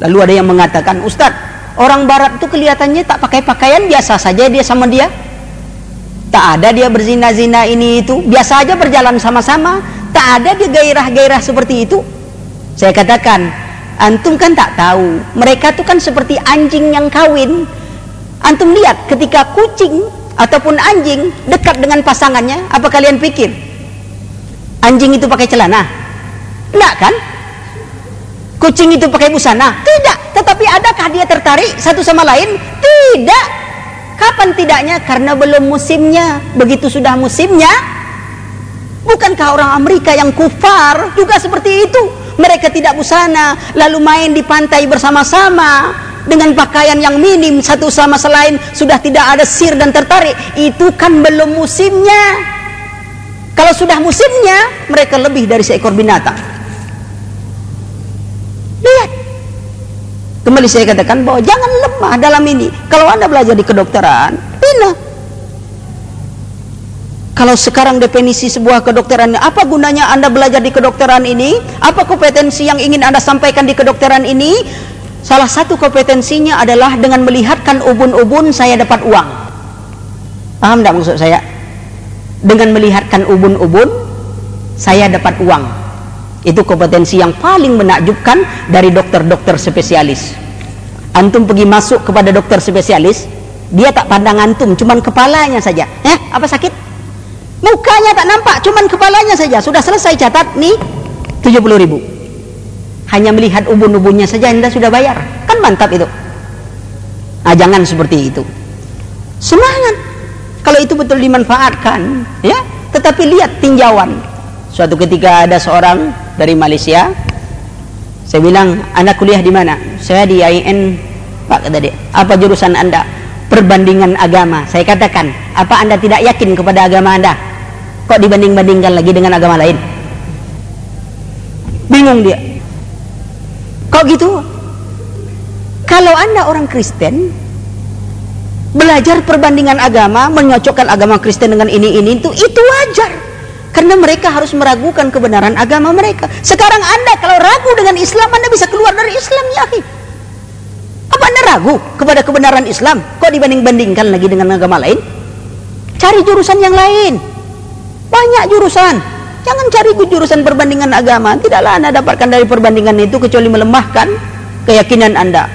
Lalu ada yang mengatakan Ustadz orang barat itu kelihatannya tak pakai pakaian biasa saja dia sama dia tak ada dia berzina-zina ini itu biasa aja berjalan sama-sama tak ada dia gairah-gairah seperti itu saya katakan antum kan tak tahu mereka tuh kan seperti anjing yang kawin antum lihat ketika kucing ataupun anjing dekat dengan pasangannya, apa kalian pikir? Anjing itu pakai celana? Enggak kan? Kucing itu pakai busana? Tidak. Tetapi adakah dia tertarik satu sama lain? Tidak. Kapan tidaknya? Karena belum musimnya. Begitu sudah musimnya, bukankah orang Amerika yang kufar juga seperti itu? Mereka tidak busana, lalu main di pantai bersama-sama dengan pakaian yang minim satu sama selain sudah tidak ada sir dan tertarik. Itu kan belum musimnya. Kalau sudah musimnya, mereka lebih dari seekor binatang. Lihat. Kembali saya katakan bahwa jangan lemah dalam ini. Kalau Anda belajar di kedokteran, bina. Kalau sekarang definisi sebuah kedokteran, apa gunanya Anda belajar di kedokteran ini? Apa kompetensi yang ingin Anda sampaikan di kedokteran ini? Salah satu kompetensinya adalah dengan melihatkan ubun-ubun saya dapat uang. Paham tidak maksud saya? Dengan melihatkan ubun-ubun saya dapat uang. Itu kompetensi yang paling menakjubkan dari dokter-dokter spesialis. Antum pergi masuk kepada dokter spesialis, dia tak pandang antum, cuman kepalanya saja. Eh, apa sakit? Mukanya tak nampak, cuman kepalanya saja. Sudah selesai catat, nih 70 ribu. Hanya melihat ubun-ubunnya saja Anda sudah bayar. Kan mantap itu. Nah, jangan seperti itu. Semangat. Kalau itu betul dimanfaatkan, ya. Tetapi lihat tinjauan. Suatu ketika ada seorang dari Malaysia, saya bilang, "Anda kuliah di mana?" "Saya di IN." Pak kata dia, "Apa jurusan Anda?" "Perbandingan agama." Saya katakan, "Apa Anda tidak yakin kepada agama Anda?" Kok dibanding-bandingkan lagi dengan agama lain? Bingung dia. Kok gitu? Kalau Anda orang Kristen, belajar perbandingan agama, menyocokkan agama Kristen dengan ini-ini itu itu wajar. Karena mereka harus meragukan kebenaran agama mereka. Sekarang Anda kalau ragu dengan Islam, Anda bisa keluar dari Islam, ya. Apa Anda ragu kepada kebenaran Islam? Kok dibanding-bandingkan lagi dengan agama lain? Cari jurusan yang lain. Banyak jurusan. Jangan cari jurusan perbandingan agama. Tidaklah Anda dapatkan dari perbandingan itu kecuali melemahkan keyakinan Anda.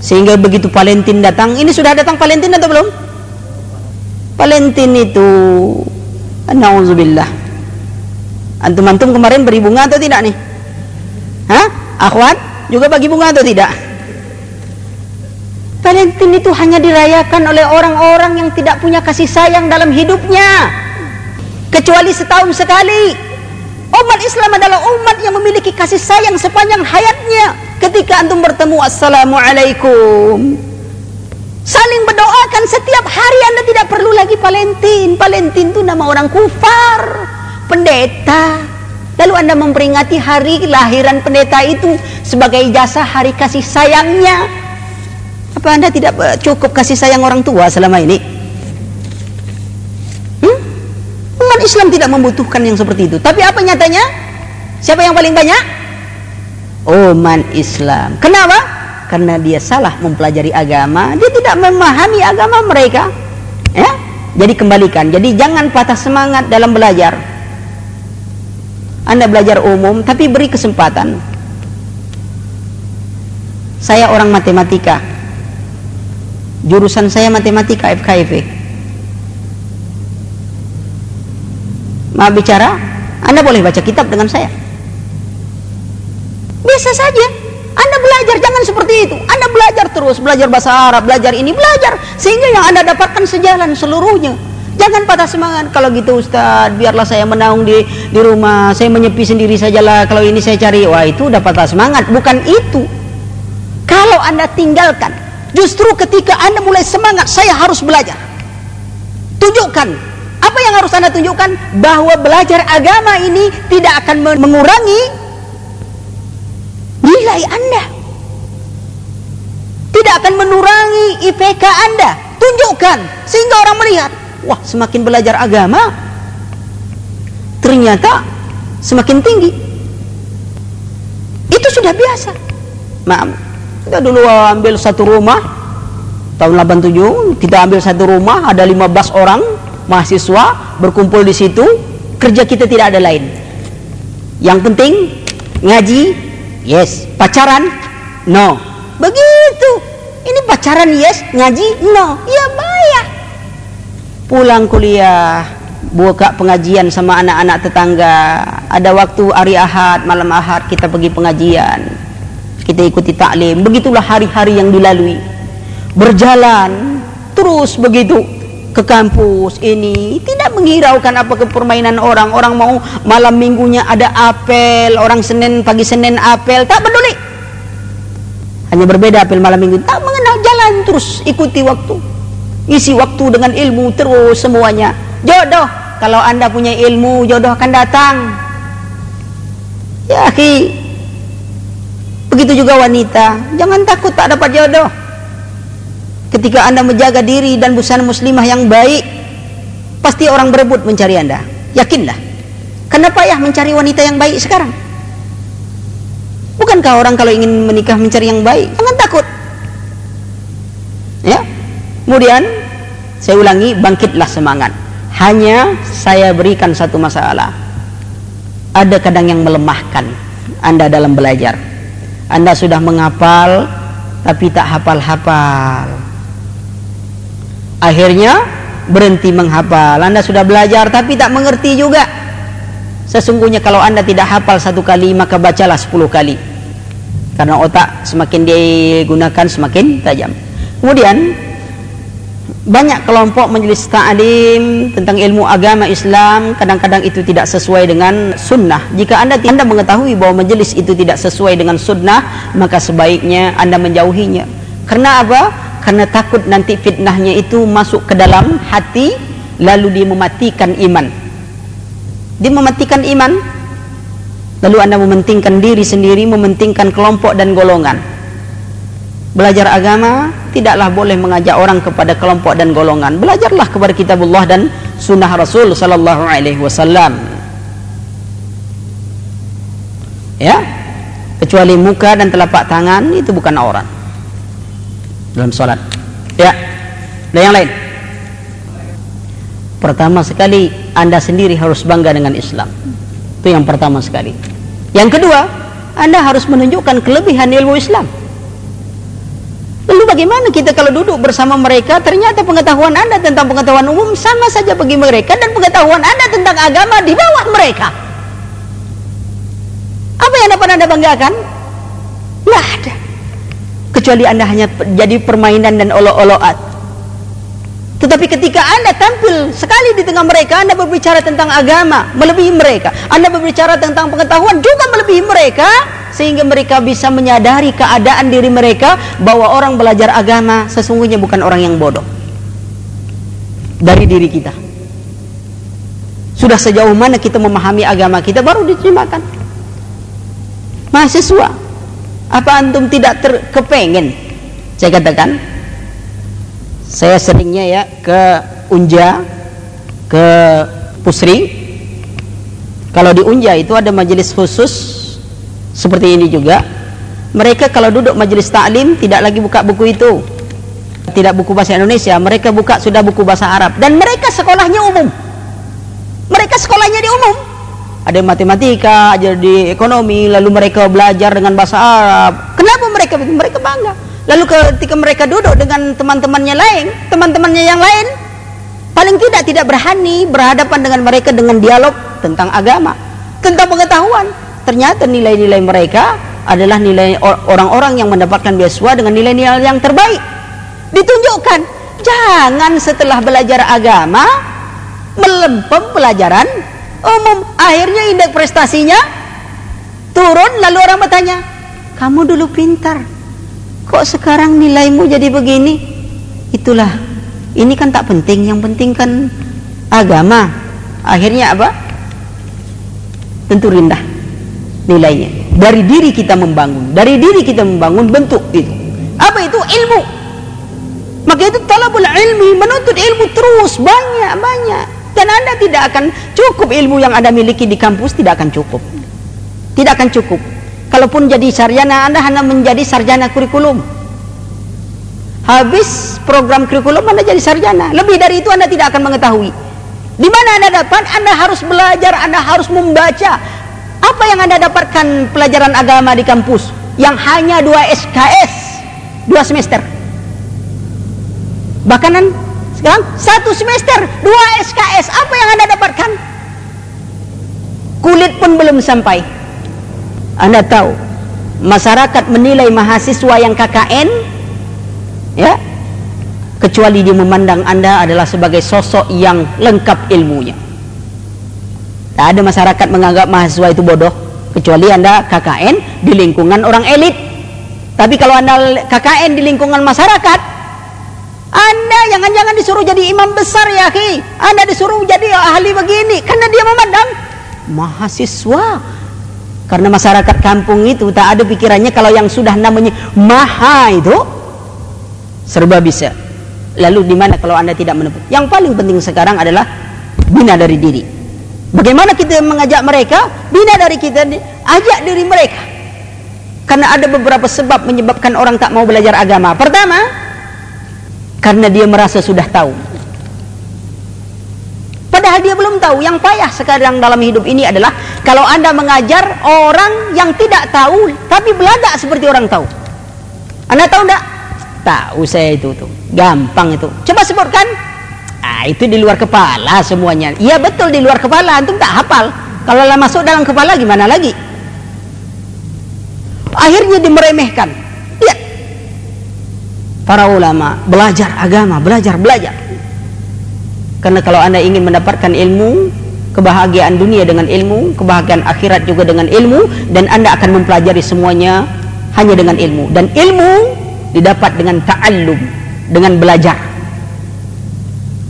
Sehingga begitu Valentin datang, ini sudah datang Valentin atau belum? Valentin itu Nauzubillah. Antum-antum kemarin beri bunga atau tidak nih? Hah? Akhwat juga bagi bunga atau tidak? Valentin itu hanya dirayakan oleh orang-orang yang tidak punya kasih sayang dalam hidupnya kecuali setahun sekali umat Islam adalah umat yang memiliki kasih sayang sepanjang hayatnya ketika antum bertemu assalamualaikum saling berdoakan setiap hari anda tidak perlu lagi Valentin Valentin itu nama orang kufar pendeta lalu anda memperingati hari kelahiran pendeta itu sebagai jasa hari kasih sayangnya apa anda tidak cukup kasih sayang orang tua selama ini Umat Islam tidak membutuhkan yang seperti itu. Tapi apa nyatanya? Siapa yang paling banyak? Umat Islam. Kenapa? Karena dia salah mempelajari agama, dia tidak memahami agama mereka. Ya? Jadi kembalikan. Jadi jangan patah semangat dalam belajar. Anda belajar umum tapi beri kesempatan. Saya orang matematika. Jurusan saya matematika FKIP. Maaf bicara, Anda boleh baca kitab dengan saya. Biasa saja. Anda belajar jangan seperti itu. Anda belajar terus, belajar bahasa Arab, belajar ini, belajar sehingga yang Anda dapatkan sejalan seluruhnya. Jangan patah semangat kalau gitu Ustaz, biarlah saya menaung di di rumah, saya menyepi sendiri sajalah. Kalau ini saya cari, wah itu udah patah semangat. Bukan itu. Kalau Anda tinggalkan, justru ketika Anda mulai semangat, saya harus belajar. Tunjukkan apa yang harus Anda tunjukkan? Bahwa belajar agama ini tidak akan mengurangi nilai Anda. Tidak akan mengurangi IPK Anda. Tunjukkan sehingga orang melihat, wah semakin belajar agama ternyata semakin tinggi. Itu sudah biasa. Maaf, kita dulu ambil satu rumah tahun 87, kita ambil satu rumah ada 15 orang mahasiswa berkumpul di situ kerja kita tidak ada lain yang penting ngaji yes. Pacaran? No. Begitu. Ini pacaran yes. Ngaji? No. Ya bayar. Pulang kuliah buka pengajian sama anak-anak tetangga. Ada waktu hari ahad malam ahad kita pergi pengajian. Kita ikuti taklim. Begitulah hari-hari yang dilalui. Berjalan terus begitu ke kampus ini. Tidak menghiraukan apa ke permainan orang. Orang mau malam minggunya ada apel orang Senin pagi Senin apel tak peduli. Hanya berbeda apel malam minggu. Tak mengenal jalan terus ikuti waktu. Isi waktu dengan ilmu terus semuanya. Jodoh. Kalau anda punya ilmu jodoh akan datang. Ya begitu juga wanita. Jangan takut tak dapat jodoh. Ketika anda menjaga diri dan busana muslimah yang baik pasti orang berebut mencari anda. Yakinlah. Kenapa ya mencari wanita yang baik sekarang? Bukankah orang kalau ingin menikah mencari yang baik jangan takut? Ya. Kemudian saya ulangi bangkitlah semangat. Hanya saya berikan satu masalah. Ada kadang yang melemahkan anda dalam belajar. Anda sudah menghafal tapi tak hafal-hafal. Akhirnya berhenti menghafal. Anda sudah belajar tapi tak mengerti juga. Sesungguhnya kalau anda tidak hafal satu kali maka bacalah sepuluh kali. Karena otak semakin digunakan semakin tajam. Kemudian banyak kelompok majelis ta'lim tentang ilmu agama Islam kadang-kadang itu tidak sesuai dengan sunnah. Jika anda tidak mengetahui bahwa majelis itu tidak sesuai dengan sunnah maka sebaiknya anda menjauhinya. Karena apa? Karena takut nanti fitnahnya itu masuk ke dalam hati lalu dia mematikan iman. Dia mematikan iman lalu anda mementingkan diri sendiri mementingkan kelompok dan golongan. Belajar agama tidaklah boleh mengajak orang kepada kelompok dan golongan. Belajarlah kepada kitabullah dan sunnah rasul sallallahu alaihi wasallam. Ya? Kecuali muka dan telapak tangan itu bukan aurat dalam sholat. Ya. Dan yang lain? Pertama sekali anda sendiri harus bangga dengan Islam. Itu yang pertama sekali. Yang kedua anda harus menunjukkan kelebihan ilmu Islam. Lalu bagaimana kita kalau duduk bersama mereka ternyata pengetahuan anda tentang pengetahuan umum sama saja bagi mereka dan pengetahuan anda tentang agama di bawah mereka? Apa yang dapat anda banggakan? tidak ada kecuali anda hanya jadi permainan dan olok-olokan tetapi ketika anda tampil sekali di tengah mereka anda berbicara tentang agama melebihi mereka. Anda berbicara tentang pengetahuan juga melebihi mereka sehingga mereka bisa menyadari keadaan diri mereka bahwa orang belajar agama sesungguhnya bukan orang yang bodoh. Dari diri kita. Sudah sejauh mana kita memahami agama kita baru diterimakan mahasiswa apa antum tidak terkepengen? Saya katakan, saya seringnya ya ke Unja, ke Pusri. Kalau di Unja itu ada majelis khusus seperti ini juga. Mereka kalau duduk majelis taklim tidak lagi buka buku itu. Tidak buku bahasa Indonesia, mereka buka sudah buku bahasa Arab dan mereka sekolahnya umum. Mereka sekolahnya di umum ada matematika, ajar di ekonomi, lalu mereka belajar dengan bahasa Arab. Kenapa mereka mereka bangga? Lalu ketika mereka duduk dengan teman-temannya lain, teman-temannya yang lain, paling tidak tidak berani berhadapan dengan mereka dengan dialog tentang agama, tentang pengetahuan. Ternyata nilai-nilai mereka adalah nilai orang-orang yang mendapatkan beasiswa dengan nilai-nilai yang terbaik. Ditunjukkan, jangan setelah belajar agama melempem pelajaran umum akhirnya indeks prestasinya turun. Lalu orang bertanya kamu dulu pintar kok sekarang nilaimu jadi begini? Itulah ini kan tak penting. Yang penting kan agama. Akhirnya apa? Tentu rendah nilainya. Dari diri kita membangun dari diri kita membangun bentuk itu. Apa itu? Ilmu. Maka itu talabul ilmi menuntut ilmu terus banyak banyak dan anda tidak akan cukup ilmu yang anda miliki di kampus tidak akan cukup. Tidak akan cukup. Kalaupun jadi sarjana anda hanya menjadi sarjana kurikulum. Habis program kurikulum anda jadi sarjana. Lebih dari itu anda tidak akan mengetahui. Di mana anda dapat anda harus belajar anda harus membaca apa yang anda dapatkan pelajaran agama di kampus yang hanya dua SKS dua semester. Bahkan Sekarang satu semester, dua SKS, apa yang Anda dapatkan? Kulit pun belum sampai. Anda tahu, masyarakat menilai mahasiswa yang KKN, ya, kecuali dia memandang Anda adalah sebagai sosok yang lengkap ilmunya. Tak ada masyarakat menganggap mahasiswa itu bodoh, kecuali Anda KKN di lingkungan orang elit. Tapi kalau Anda KKN di lingkungan masyarakat, anda jangan-jangan disuruh jadi imam besar ya ki. Anda disuruh jadi ahli begini karena dia memandang mahasiswa. Karena masyarakat kampung itu tak ada pikirannya kalau yang sudah namanya maha itu serba bisa. Lalu di mana kalau Anda tidak menemukan? Yang paling penting sekarang adalah bina dari diri. Bagaimana kita mengajak mereka? Bina dari kita, ajak diri mereka. Karena ada beberapa sebab menyebabkan orang tak mau belajar agama. Pertama, karena dia merasa sudah tahu. Padahal dia belum tahu. Yang payah sekarang dalam hidup ini adalah kalau anda mengajar orang yang tidak tahu tapi belagak seperti orang tahu. Anda tahu tidak? tahu saya itu tuh. Gampang itu. Coba sebutkan ah itu di luar kepala semuanya. Iya betul di luar kepala. Antum tak hafal. Kalau masuk dalam kepala gimana lagi? Akhirnya dimeremehkan para ulama belajar agama belajar belajar. Karena kalau anda ingin mendapatkan ilmu kebahagiaan dunia dengan ilmu kebahagiaan akhirat juga dengan ilmu dan anda akan mempelajari semuanya hanya dengan ilmu. Dan ilmu didapat dengan ta'allum dengan belajar.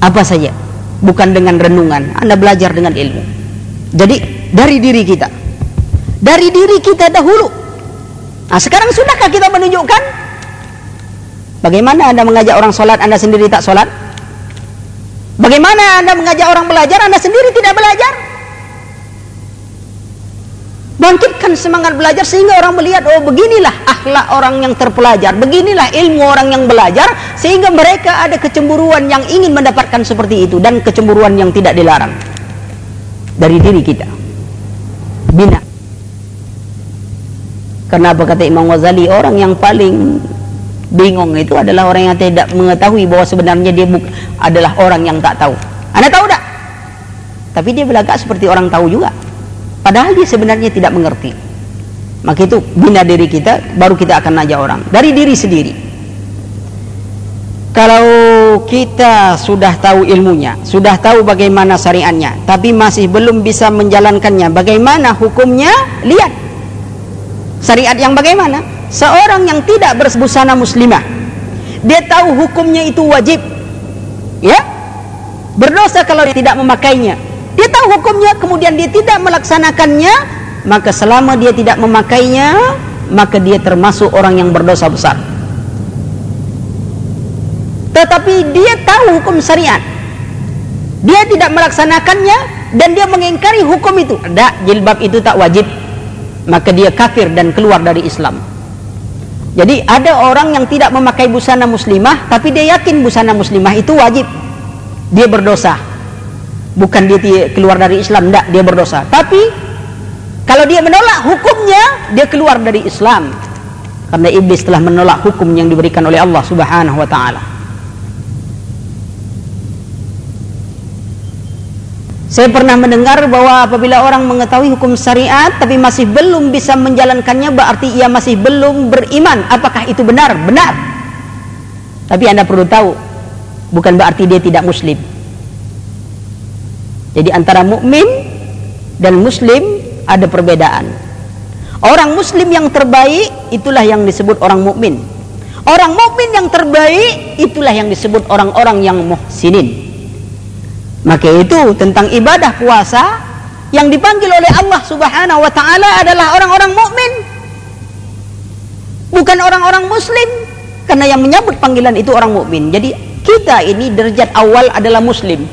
Apa saja? Bukan dengan renungan. Anda belajar dengan ilmu. Jadi dari diri kita. Dari diri kita dahulu. Nah sekarang sudahkah kita menunjukkan Bagaimana Anda mengajak orang sholat, Anda sendiri tak sholat? Bagaimana Anda mengajak orang belajar, Anda sendiri tidak belajar? Bangkitkan semangat belajar sehingga orang melihat, oh beginilah akhlak orang yang terpelajar, beginilah ilmu orang yang belajar, sehingga mereka ada kecemburuan yang ingin mendapatkan seperti itu, dan kecemburuan yang tidak dilarang. Dari diri kita. Bina. Kenapa kata Imam Ghazali, orang yang paling bingung itu adalah orang yang tidak mengetahui bahwa sebenarnya dia adalah orang yang tak tahu. Anda tahu tak? tapi dia belagak seperti orang tahu juga. Padahal dia sebenarnya tidak mengerti. Maka itu bina diri kita baru kita akan najak orang. Dari diri sendiri. Kalau kita sudah tahu ilmunya sudah tahu bagaimana syariatnya tapi masih belum bisa menjalankannya bagaimana hukumnya? Lihat. Syariat yang bagaimana seorang yang tidak berbusana muslimah dia tahu hukumnya itu wajib. Ya? Berdosa kalau dia tidak memakainya. Dia tahu hukumnya kemudian dia tidak melaksanakannya maka selama dia tidak memakainya maka dia termasuk orang yang berdosa besar. Tetapi dia tahu hukum syariat. Dia tidak melaksanakannya dan dia mengingkari hukum itu. Tidak jilbab itu tak wajib maka dia kafir dan keluar dari Islam jadi ada orang yang tidak memakai busana muslimah tapi dia yakin busana muslimah itu wajib. Dia berdosa. Bukan dia keluar dari Islam, tidak, dia berdosa. Tapi kalau dia menolak hukumnya, dia keluar dari Islam. Karena iblis telah menolak hukum yang diberikan oleh Allah Subhanahu wa taala. Saya pernah mendengar bahwa apabila orang mengetahui hukum syariat tapi masih belum bisa menjalankannya berarti ia masih belum beriman. Apakah itu benar? Benar. Tapi Anda perlu tahu bukan berarti dia tidak muslim. Jadi antara mukmin dan muslim ada perbedaan. Orang muslim yang terbaik itulah yang disebut orang mukmin. Orang mukmin yang terbaik itulah yang disebut orang-orang yang muhsinin. Maka itu tentang ibadah puasa yang dipanggil oleh Allah Subhanahu wa taala adalah orang-orang mukmin. Bukan orang-orang muslim karena yang menyambut panggilan itu orang mukmin. Jadi kita ini derajat awal adalah muslim.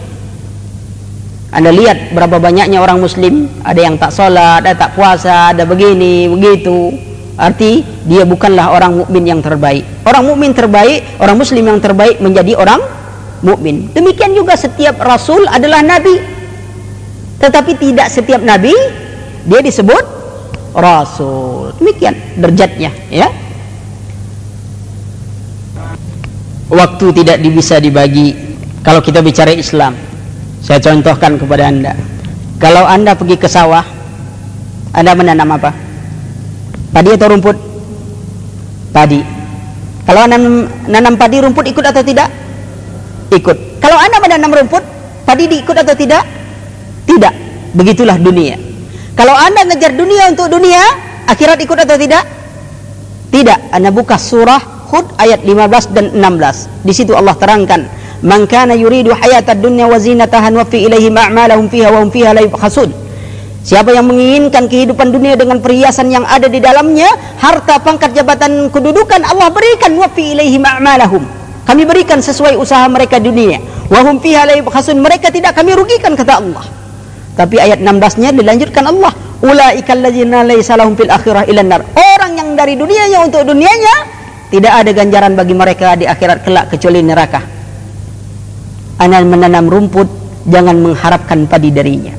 Anda lihat berapa banyaknya orang muslim, ada yang tak sholat, ada tak puasa, ada begini, begitu. Arti dia bukanlah orang mukmin yang terbaik. Orang mukmin terbaik, orang muslim yang terbaik menjadi orang mukmin. Demikian juga setiap rasul adalah nabi. Tetapi tidak setiap nabi dia disebut rasul. Demikian derajatnya, ya. Waktu tidak bisa dibagi Kalau kita bicara Islam, saya contohkan kepada Anda. Kalau Anda pergi ke sawah, Anda menanam apa? Padi atau rumput? Padi. Kalau Anda menanam padi, rumput ikut atau tidak? Ikut. Kalau Anda menanam rumput, padi diikut atau tidak? Tidak. Begitulah dunia. Kalau Anda ngejar dunia untuk dunia, akhirat ikut atau tidak? Tidak. Anda buka surah Hud ayat 15 dan 16. Di situ Allah terangkan, "Man kana yuridu hayatad dunya wa zinataha nuwaffi ilaihi a'malahum fiha wa fiha la yubkhasun." Siapa yang menginginkan kehidupan dunia dengan perhiasan yang ada di dalamnya, harta, pangkat, jabatan, kedudukan, Allah berikan wafi ilaihi a'malahum. Kami berikan sesuai usaha mereka dunia. Wahum fiha yubkhasun. Mereka tidak kami rugikan kata Allah. Tapi ayat 16-nya dilanjutkan Allah, ulaikal ladzina laisa lahum fil akhirah ilan nar. Orang yang dari dunianya untuk dunianya tidak ada ganjaran bagi mereka di akhirat kelak kecuali neraka. Anda menanam rumput jangan mengharapkan padi darinya.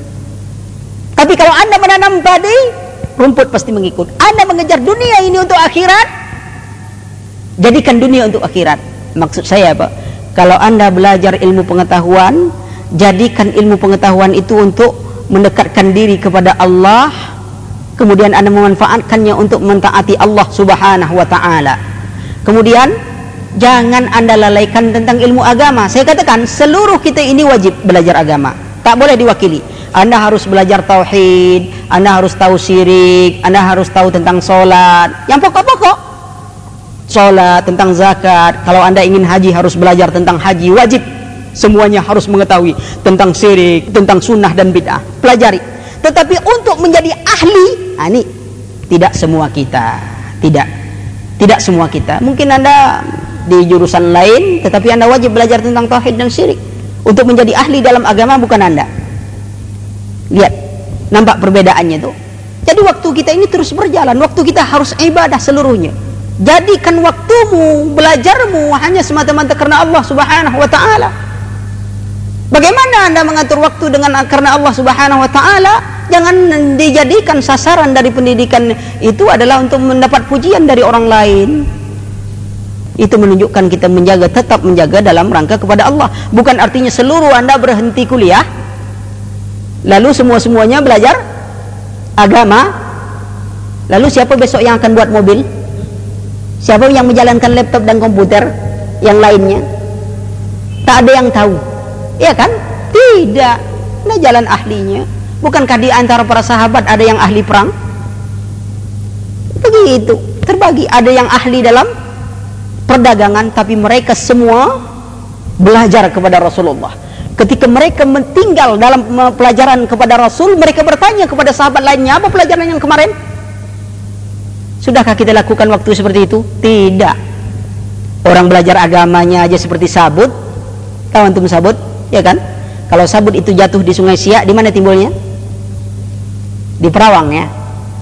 Tapi kalau Anda menanam padi, rumput pasti mengikut. Anda mengejar dunia ini untuk akhirat, jadikan dunia untuk akhirat. Maksud saya apa? Kalau Anda belajar ilmu pengetahuan, jadikan ilmu pengetahuan itu untuk mendekatkan diri kepada Allah, kemudian Anda memanfaatkannya untuk mentaati Allah Subhanahu wa taala. Kemudian jangan Anda lalaikan tentang ilmu agama. Saya katakan seluruh kita ini wajib belajar agama. Tak boleh diwakili anda harus belajar tauhid, Anda harus tahu syirik, Anda harus tahu tentang solat. Yang pokok-pokok. Solat, tentang zakat. Kalau Anda ingin haji harus belajar tentang haji, wajib. Semuanya harus mengetahui tentang syirik, tentang sunnah dan bid'ah. Pelajari. Tetapi untuk menjadi ahli, nah ini tidak semua kita. Tidak. Tidak semua kita. Mungkin Anda di jurusan lain, tetapi Anda wajib belajar tentang tauhid dan syirik. Untuk menjadi ahli dalam agama bukan Anda. Lihat, nampak perbedaannya itu. Jadi waktu kita ini terus berjalan, waktu kita harus ibadah seluruhnya. Jadikan waktumu, belajarmu hanya semata-mata karena Allah Subhanahu wa taala. Bagaimana Anda mengatur waktu dengan karena Allah Subhanahu wa taala? Jangan dijadikan sasaran dari pendidikan itu adalah untuk mendapat pujian dari orang lain. Itu menunjukkan kita menjaga tetap menjaga dalam rangka kepada Allah. Bukan artinya seluruh Anda berhenti kuliah, lalu semua-semuanya belajar agama lalu siapa besok yang akan buat mobil siapa yang menjalankan laptop dan komputer yang lainnya? Tak ada yang tahu. Ya kan? Tidak. Nah jalan ahlinya. Bukankah di antara para sahabat ada yang ahli perang? Begitu. Terbagi ada yang ahli dalam perdagangan tapi mereka semua belajar kepada Rasulullah. Ketika mereka tinggal dalam pelajaran kepada Rasul mereka bertanya kepada sahabat lainnya apa pelajaran yang kemarin sudahkah kita lakukan waktu seperti itu? Tidak. Orang belajar agamanya aja seperti sabut. Kawan antum sabut ya kan? Kalau sabut itu jatuh di sungai Siak di mana timbulnya? Di Perawang ya.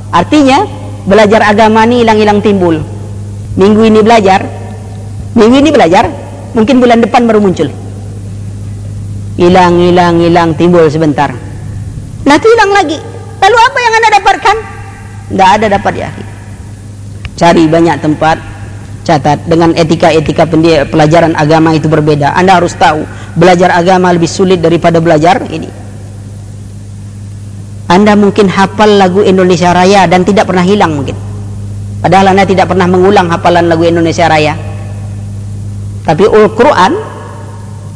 Artinya belajar agama ini hilang-hilang timbul. Minggu ini belajar. Minggu ini belajar mungkin bulan depan baru muncul. Hilang hilang hilang timbul sebentar. Nanti hilang lagi. Lalu apa yang anda dapatkan? Tidak ada dapat ya cari banyak tempat catat. Dengan etika-etika pelajaran agama itu berbeda. Anda harus tahu belajar agama lebih sulit daripada belajar ini. Anda mungkin hafal lagu Indonesia Raya dan tidak pernah hilang mungkin. Padahal anda tidak pernah mengulang hafalan lagu Indonesia Raya. Tapi Al-Quran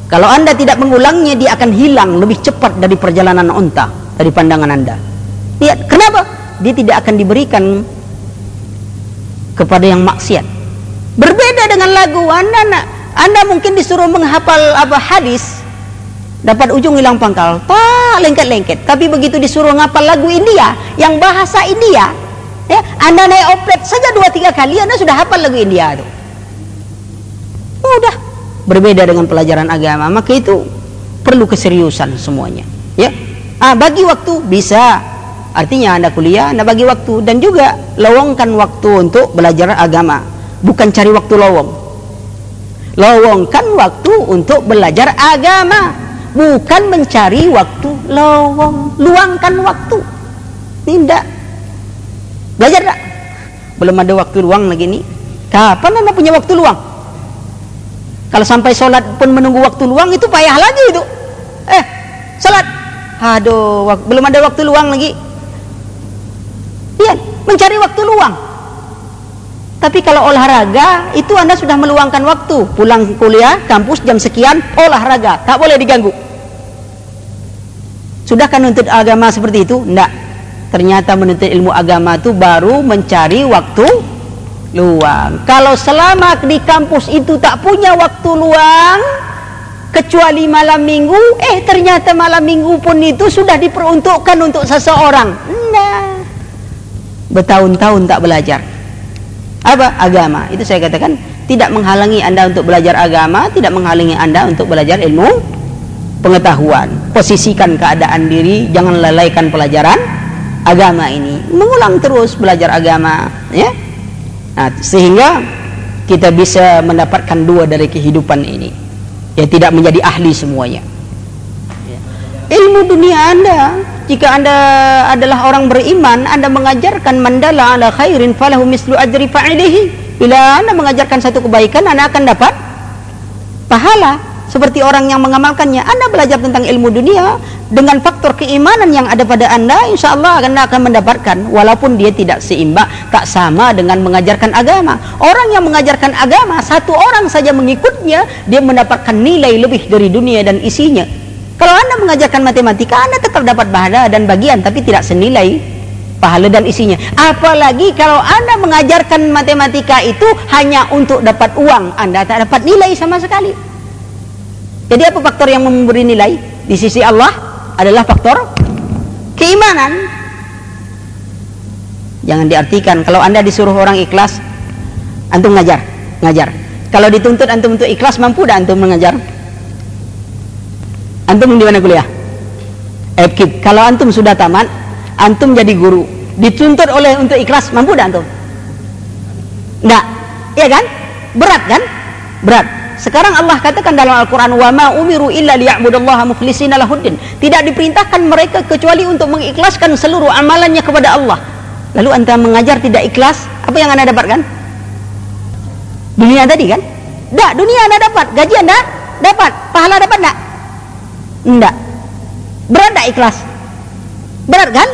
kalau anda tidak mengulangnya, dia akan hilang lebih cepat dari perjalanan unta dari pandangan anda. Lihat, kenapa? Dia tidak akan diberikan kepada yang maksiat. Berbeda dengan lagu anda, anda mungkin disuruh menghafal apa hadis, dapat ujung hilang pangkal, tak lengket-lengket. Tapi begitu disuruh ngapal lagu India, yang bahasa India, ya, anda naik oplet saja dua tiga kali, anda sudah hafal lagu India itu. Udah, berbeda dengan pelajaran agama maka itu perlu keseriusan semuanya ya ah bagi waktu bisa artinya anda kuliah anda bagi waktu dan juga lowongkan waktu untuk belajar agama. Bukan cari waktu lowong. Lowongkan waktu untuk belajar agama. Bukan mencari waktu lowong. Luangkan waktu. Tidak belajar tak belum ada waktu luang lagi nih kapan anda punya waktu luang? Kalau sampai sholat pun menunggu waktu luang itu payah lagi itu. Eh, sholat. Aduh, belum ada waktu luang lagi. Iya, mencari waktu luang. Tapi kalau olahraga itu Anda sudah meluangkan waktu. Pulang kuliah, kampus jam sekian, olahraga, tak boleh diganggu. Sudah kan menuntut agama seperti itu? Tidak. Ternyata menuntut ilmu agama itu baru mencari waktu luang. Kalau selama di kampus itu tak punya waktu luang, kecuali malam minggu, eh ternyata malam minggu pun itu sudah diperuntukkan untuk seseorang. Nah, bertahun-tahun tak belajar. Apa? Agama. Itu saya katakan tidak menghalangi anda untuk belajar agama tidak menghalangi anda untuk belajar ilmu pengetahuan. Posisikan keadaan diri jangan lalaikan pelajaran agama ini. Mengulang terus belajar agama ya. Nah, sehingga kita bisa mendapatkan dua dari kehidupan ini ya tidak menjadi ahli semuanya. Ilmu dunia anda jika anda adalah orang beriman anda mengajarkan mandala ala khairin falahu mislu ajri fa'ilihi. Bila anda mengajarkan satu kebaikan anda akan dapat pahala. Seperti orang yang mengamalkannya anda belajar tentang ilmu dunia dengan faktor keimanan yang ada pada anda insya Allah anda akan mendapatkan. Walaupun dia tidak seimbang tak sama dengan mengajarkan agama. Orang yang mengajarkan agama satu orang saja mengikutnya dia mendapatkan nilai lebih dari dunia dan isinya kalau Anda mengajarkan matematika, Anda tetap dapat pahala dan bagian, tapi tidak senilai pahala dan isinya. Apalagi kalau Anda mengajarkan matematika itu hanya untuk dapat uang, Anda tak dapat nilai sama sekali. Jadi apa faktor yang memberi nilai di sisi Allah adalah faktor keimanan. Jangan diartikan kalau Anda disuruh orang ikhlas, antum ngajar, ngajar. Kalau dituntut antum untuk ikhlas mampu dan antum mengajar? Antum di mana kuliah? FKIP. Kalau antum sudah tamat, antum jadi guru. Dituntut oleh untuk ikhlas, mampu tidak antum? Enggak. Iya kan? Berat kan? Berat. Sekarang Allah katakan dalam Al-Quran ma umiru illa liya'budallaha mukhlishina lahuddin. Tidak diperintahkan mereka kecuali untuk mengikhlaskan seluruh amalannya kepada Allah. Lalu anda mengajar tidak ikhlas, apa yang anda dapatkan? Dunia tadi kan? Tak, dunia anda dapat, gaji anda dapat, pahala dapat tak? Enggak. Berat tak ikhlas? Berat kan?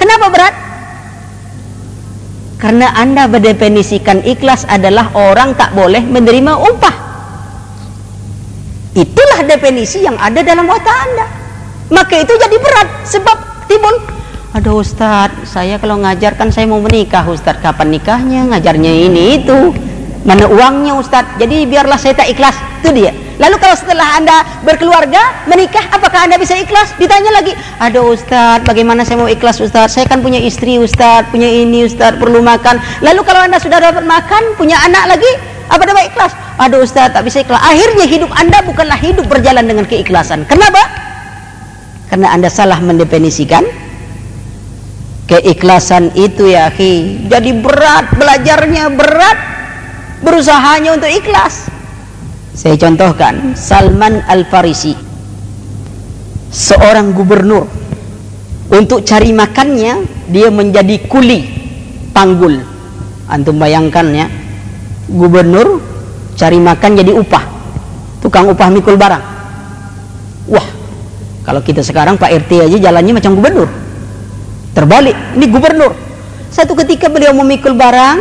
Kenapa berat? Karena anda berdefinisikan ikhlas adalah orang tak boleh menerima upah. Itulah definisi yang ada dalam watak anda. Maka itu jadi berat sebab timbul Aduh Ustaz, saya kalau ngajar kan saya mau menikah Ustaz. Kapan nikahnya? Ngajarnya ini itu. Mana uangnya Ustaz? Jadi biarlah saya tak ikhlas. Itu dia. Lalu kalau setelah anda berkeluarga, menikah, apakah anda bisa ikhlas? Ditanya lagi, aduh Ustaz, bagaimana saya mau ikhlas Ustaz? Saya kan punya istri Ustaz, punya ini Ustaz, perlu makan. Lalu kalau anda sudah dapat makan, punya anak lagi, apa dapat ikhlas? Aduh Ustaz, tak bisa ikhlas. Akhirnya hidup anda bukanlah hidup berjalan dengan keikhlasan. Kenapa? Karena anda salah mendefinisikan keikhlasan itu ya akhi. Jadi berat, belajarnya berat, berusahanya untuk ikhlas. Saya contohkan Salman Al-Farisi Seorang gubernur. Untuk cari makannya Dia menjadi kuli Panggul. Antum bayangkan ya Gubernur Cari makan jadi upah Tukang upah mikul barang. Wah Kalau kita sekarang Pak RT aja jalannya macam gubernur. Terbalik Ini gubernur. Satu ketika beliau memikul barang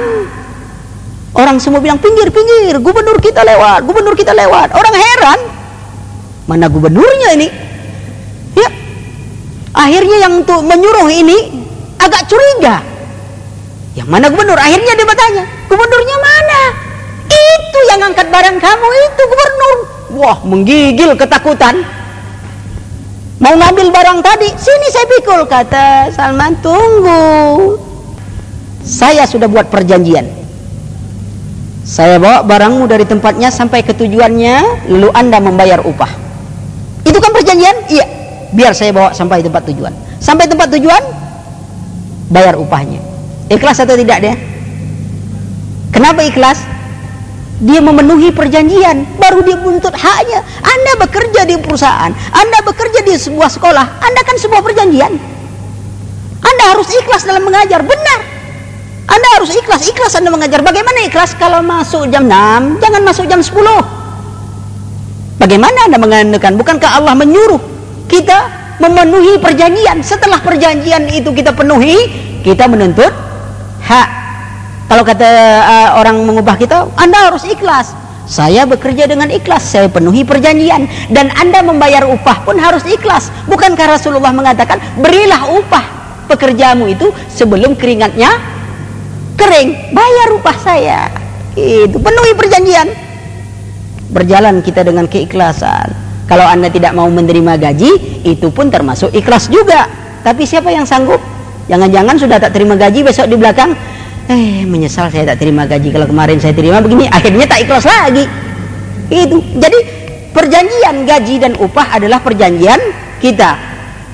Orang semua bilang pinggir, pinggir, gubernur kita lewat, gubernur kita lewat. Orang heran, mana gubernurnya ini? Ya, akhirnya yang untuk menyuruh ini agak curiga. Yang mana gubernur? Akhirnya dia bertanya, gubernurnya mana? Itu yang angkat barang kamu itu gubernur. Wah, menggigil ketakutan. Mau ngambil barang tadi, sini saya pikul kata Salman tunggu. Saya sudah buat perjanjian saya bawa barangmu dari tempatnya sampai ke tujuannya, lalu Anda membayar upah. Itu kan perjanjian? Iya. Biar saya bawa sampai tempat tujuan. Sampai tempat tujuan, bayar upahnya. Ikhlas atau tidak dia? Kenapa ikhlas? Dia memenuhi perjanjian, baru dia menuntut haknya. Anda bekerja di perusahaan, Anda bekerja di sebuah sekolah, Anda kan sebuah perjanjian. Anda harus ikhlas dalam mengajar, benar. Anda harus ikhlas, ikhlas Anda mengajar. Bagaimana ikhlas kalau masuk jam 6, jangan masuk jam 10. Bagaimana Anda mengandalkan? Bukankah Allah menyuruh kita memenuhi perjanjian? Setelah perjanjian itu kita penuhi, kita menuntut hak. Kalau kata uh, orang mengubah kita, Anda harus ikhlas. Saya bekerja dengan ikhlas, saya penuhi perjanjian dan Anda membayar upah pun harus ikhlas. Bukankah Rasulullah mengatakan, "Berilah upah pekerjamu itu sebelum keringatnya kering. Bayar upah saya." Itu penuhi perjanjian. Berjalan kita dengan keikhlasan. Kalau Anda tidak mau menerima gaji, itu pun termasuk ikhlas juga. Tapi siapa yang sanggup? Jangan-jangan sudah tak terima gaji besok di belakang eh menyesal saya tak terima gaji kalau kemarin saya terima begini akhirnya tak ikhlas lagi itu jadi perjanjian gaji dan upah adalah perjanjian kita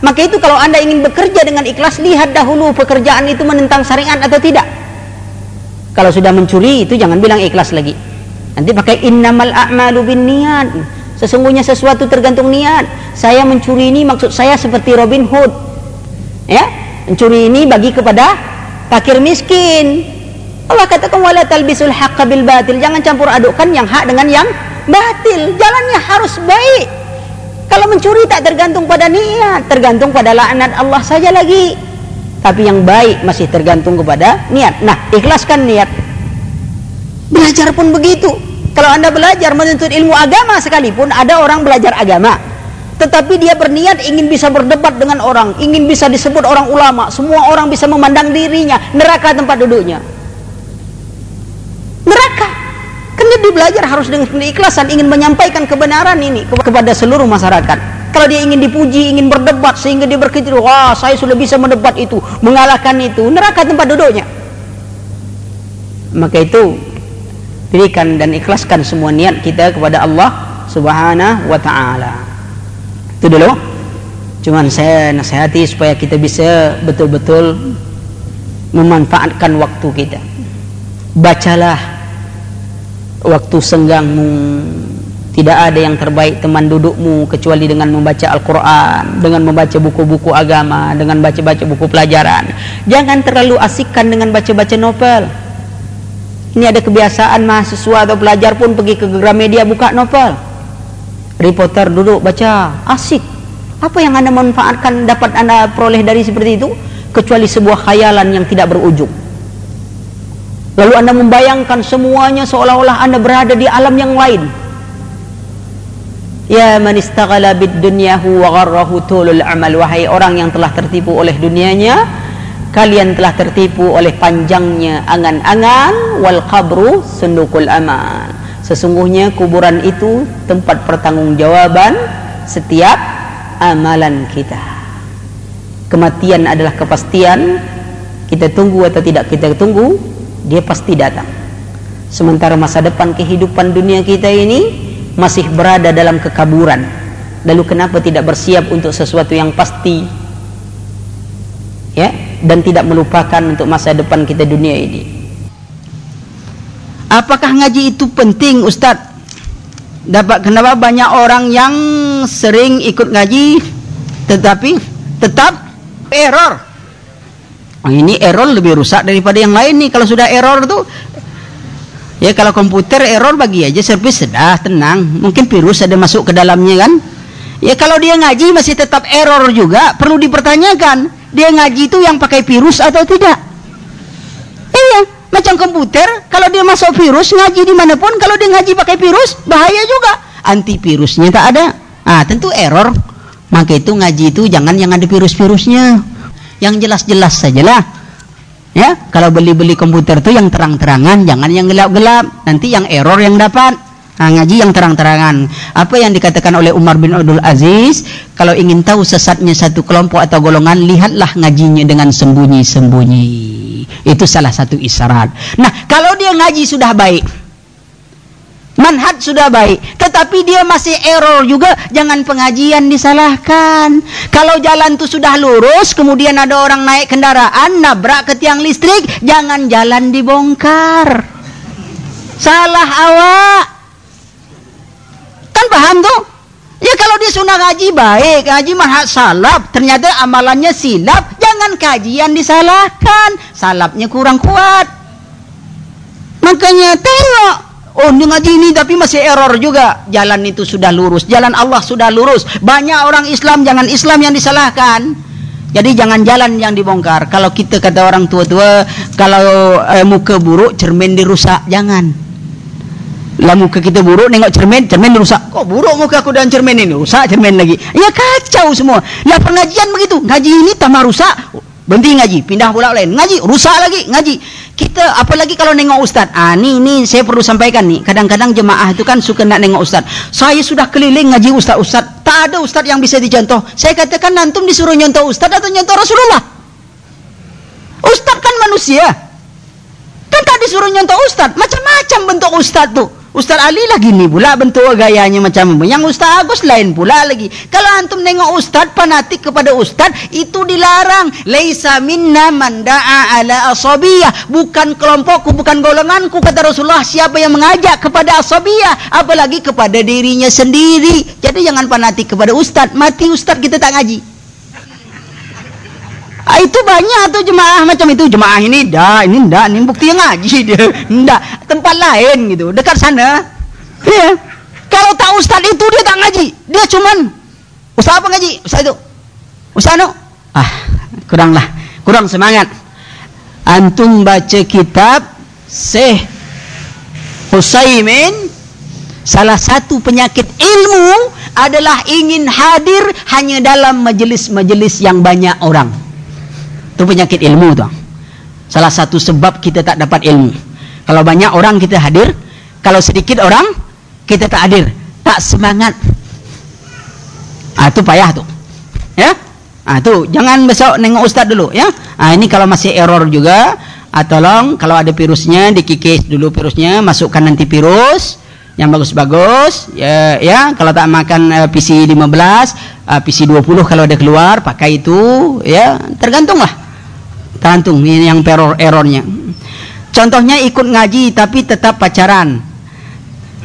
maka itu kalau anda ingin bekerja dengan ikhlas lihat dahulu pekerjaan itu menentang syariat atau tidak kalau sudah mencuri itu jangan bilang ikhlas lagi. Nanti pakai innamal a'malu bin niat sesungguhnya sesuatu tergantung niat. Saya mencuri ini maksud saya seperti Robin Hood. Ya? Mencuri ini bagi kepada fakir miskin. Allah katakan wala talbisul haqqa bil batil. Jangan campur adukkan yang hak dengan yang batil. Jalannya harus baik. Kalau mencuri tak tergantung pada niat tergantung pada laknat Allah saja lagi tapi yang baik masih tergantung kepada niat nah ikhlaskan niat belajar pun begitu kalau anda belajar menuntut ilmu agama sekalipun ada orang belajar agama tetapi dia berniat ingin bisa berdebat dengan orang, ingin bisa disebut orang ulama, semua orang bisa memandang dirinya, neraka tempat duduknya. Neraka. Karena dia belajar harus dengan keikhlasan ingin menyampaikan kebenaran ini kepada seluruh masyarakat. Kalau dia ingin dipuji, ingin berdebat sehingga dia berkecil, wah saya sudah bisa mendebat itu, mengalahkan itu, neraka tempat duduknya. Maka itu berikan dan ikhlaskan semua niat kita kepada Allah Subhanahu wa taala. Itu dulu. Cuman saya nasihati supaya kita bisa betul-betul memanfaatkan waktu kita. Bacalah waktu senggangmu tidak ada yang terbaik teman dudukmu kecuali dengan membaca Al-Quran dengan membaca buku-buku agama dengan baca-baca buku pelajaran. Jangan terlalu asikkan dengan baca-baca novel. Ini ada kebiasaan mahasiswa atau pelajar pun pergi ke Gramedia buka novel. Reporter duduk baca asik. Apa yang anda manfaatkan dapat anda peroleh dari seperti itu? Kecuali sebuah khayalan yang tidak berujung. Lalu anda membayangkan semuanya seolah-olah anda berada di alam yang lain ya man istaghala bid dunyahu wa gharrahu tulul amal wahai orang yang telah tertipu oleh dunianya kalian telah tertipu oleh panjangnya angan-angan wal qabru sundukul amal Sesungguhnya kuburan itu tempat pertanggungjawaban setiap amalan kita. Kematian adalah kepastian. Kita tunggu atau tidak kita tunggu, dia pasti datang. Sementara masa depan kehidupan dunia kita ini masih berada dalam kekaburan. Lalu kenapa tidak bersiap untuk sesuatu yang pasti? Ya, dan tidak melupakan untuk masa depan kita dunia ini. Apakah ngaji itu penting Ustadz? Dapat kenapa banyak orang yang sering ikut ngaji tetapi tetap error. Oh, ini error lebih rusak daripada yang lain nih. Kalau sudah error tuh ya kalau komputer error bagi aja servis sudah tenang. Mungkin virus ada masuk ke dalamnya kan? Ya kalau dia ngaji masih tetap error juga perlu dipertanyakan. Dia ngaji itu yang pakai virus atau tidak? Iya. Macam komputer, kalau dia masuk virus, ngaji di mana pun, kalau dia ngaji pakai virus, bahaya juga. Antivirusnya tak ada. Ah, tentu error. Maka itu ngaji itu jangan yang ada virus-virusnya. Yang jelas-jelas sajalah. Ya, kalau beli-beli komputer itu yang terang-terangan, jangan yang gelap-gelap. Nanti yang error yang dapat. Nah, ngaji yang terang-terangan. Apa yang dikatakan oleh Umar bin Abdul Aziz, kalau ingin tahu sesatnya satu kelompok atau golongan, lihatlah ngajinya dengan sembunyi-sembunyi. Itu salah satu isyarat. Nah, kalau dia ngaji sudah baik, manhaj sudah baik, tetapi dia masih error juga, jangan pengajian disalahkan. Kalau jalan itu sudah lurus, kemudian ada orang naik kendaraan, nabrak ke tiang listrik, jangan jalan dibongkar. Salah awak. Kan paham tuh? Ya kalau dia sunnah ngaji baik, ngaji manhaj salaf, ternyata amalannya silap, jangan kajian disalahkan, salafnya kurang kuat. Makanya tengok Oh, dia ngaji ini tapi masih error juga. Jalan itu sudah lurus, jalan Allah sudah lurus. Banyak orang Islam jangan Islam yang disalahkan. Jadi jangan jalan yang dibongkar. Kalau kita kata orang tua-tua, kalau eh, muka buruk cermin dirusak, jangan. Lah muka kita buruk nengok cermin, cermin dirusak. Kok buruk muka aku dan cermin ini? Rusak cermin lagi. Ya kacau semua. Lah pengajian begitu. Ngaji ini tambah rusak, berhenti ngaji, pindah pula lain. Ngaji, rusak lagi, ngaji. Kita apalagi kalau nengok ustaz? Ah ni ni saya perlu sampaikan ni. Kadang-kadang jemaah itu kan suka nak nengok ustaz. Saya sudah keliling ngaji ustaz-ustaz. Tak ada ustaz yang bisa dicontoh. Saya katakan nantum disuruh nyontoh ustaz atau nyontoh Rasulullah? Ustaz kan manusia. Kan tak disuruh nyontoh ustaz. Macam-macam bentuk ustaz tuh Ustaz Ali lagi ni pula bentuk gayanya macam Yang Ustaz Agus lain pula lagi. Kalau antum nengok Ustaz fanatik kepada Ustaz itu dilarang. Laisa minna man da'a ala asabiyah. Bukan kelompokku, bukan golonganku kata Rasulullah. Siapa yang mengajak kepada asabiyah, apalagi kepada dirinya sendiri. Jadi jangan fanatik kepada Ustaz. Mati Ustaz kita tak ngaji. Ah, itu banyak tuh jemaah macam itu. Jemaah ini dah ini ndak ini bukti yang ngaji dia. Ndak tempat lain gitu. Dekat sana. Ya kalau tak ustaz itu dia tak ngaji. Dia cuman ustaz apa ngaji? Ustaz itu ustaz no. Ah kuranglah. Kurang semangat. Antum baca kitab Syekh Husaimin salah satu penyakit ilmu adalah ingin hadir hanya dalam majelis-majelis yang banyak orang itu penyakit ilmu tuh. Salah satu sebab kita tak dapat ilmu. Kalau banyak orang kita hadir, kalau sedikit orang kita tak hadir, tak semangat. Ah itu payah tuh. Ya? Ah tuh, jangan besok nengok ustaz dulu ya. Ah ini kalau masih error juga, ah, tolong kalau ada virusnya dikikis dulu virusnya, masukkan nanti virus yang bagus-bagus ya ya kalau tak makan uh, PC 15 uh, PC 20 kalau ada keluar pakai itu ya tergantunglah Tergantung ini yang error errornya. Contohnya ikut ngaji tapi tetap pacaran.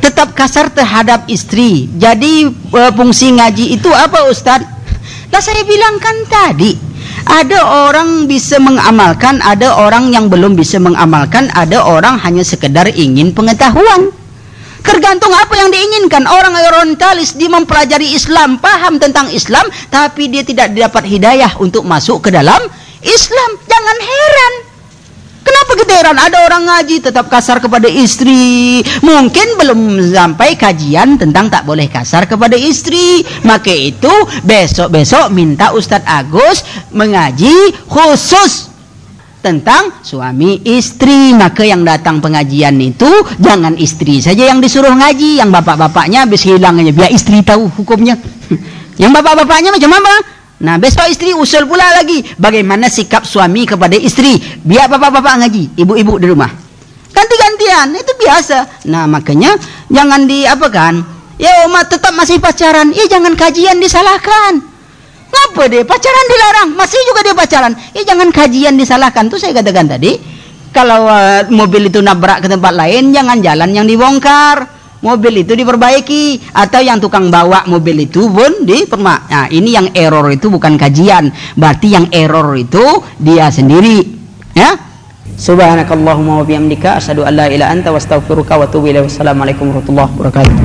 Tetap kasar terhadap istri. Jadi uh, fungsi ngaji itu apa Ustaz? Lah saya bilang kan tadi, ada orang bisa mengamalkan, ada orang yang belum bisa mengamalkan, ada orang hanya sekedar ingin pengetahuan. Tergantung apa yang diinginkan. Orang orientalis dia mempelajari Islam, paham tentang Islam, tapi dia tidak dapat hidayah untuk masuk ke dalam Islam jangan heran Kenapa kita heran? Ada orang ngaji tetap kasar kepada istri. Mungkin belum sampai kajian tentang tak boleh kasar kepada istri. Maka itu besok-besok minta Ustadz Agus mengaji khusus tentang suami istri. Maka yang datang pengajian itu jangan istri saja yang disuruh ngaji. Yang bapak-bapaknya habis hilang aja biar istri tahu hukumnya. Yang bapak-bapaknya macam apa? Nah besok istri usul pula lagi bagaimana sikap suami kepada istri. Biar bapak-bapak ngaji, ibu-ibu di rumah. Ganti-gantian, itu biasa. Nah makanya jangan di apa kan? Ya umat tetap masih pacaran, ya jangan kajian disalahkan. Ngapa deh pacaran dilarang, masih juga dia pacaran. Ya jangan kajian disalahkan. Tuh saya katakan tadi, kalau uh, mobil itu nabrak ke tempat lain, jangan jalan yang dibongkar mobil itu diperbaiki atau yang tukang bawa mobil itu pun dipermak. Nah, ini yang error itu bukan kajian. Berarti yang error itu dia sendiri. Ya. Subhanakallahumma wa bihamdika asyhadu an la ilaha anta wa astaghfiruka wa atubu ilaik. Wassalamualaikum warahmatullahi wabarakatuh.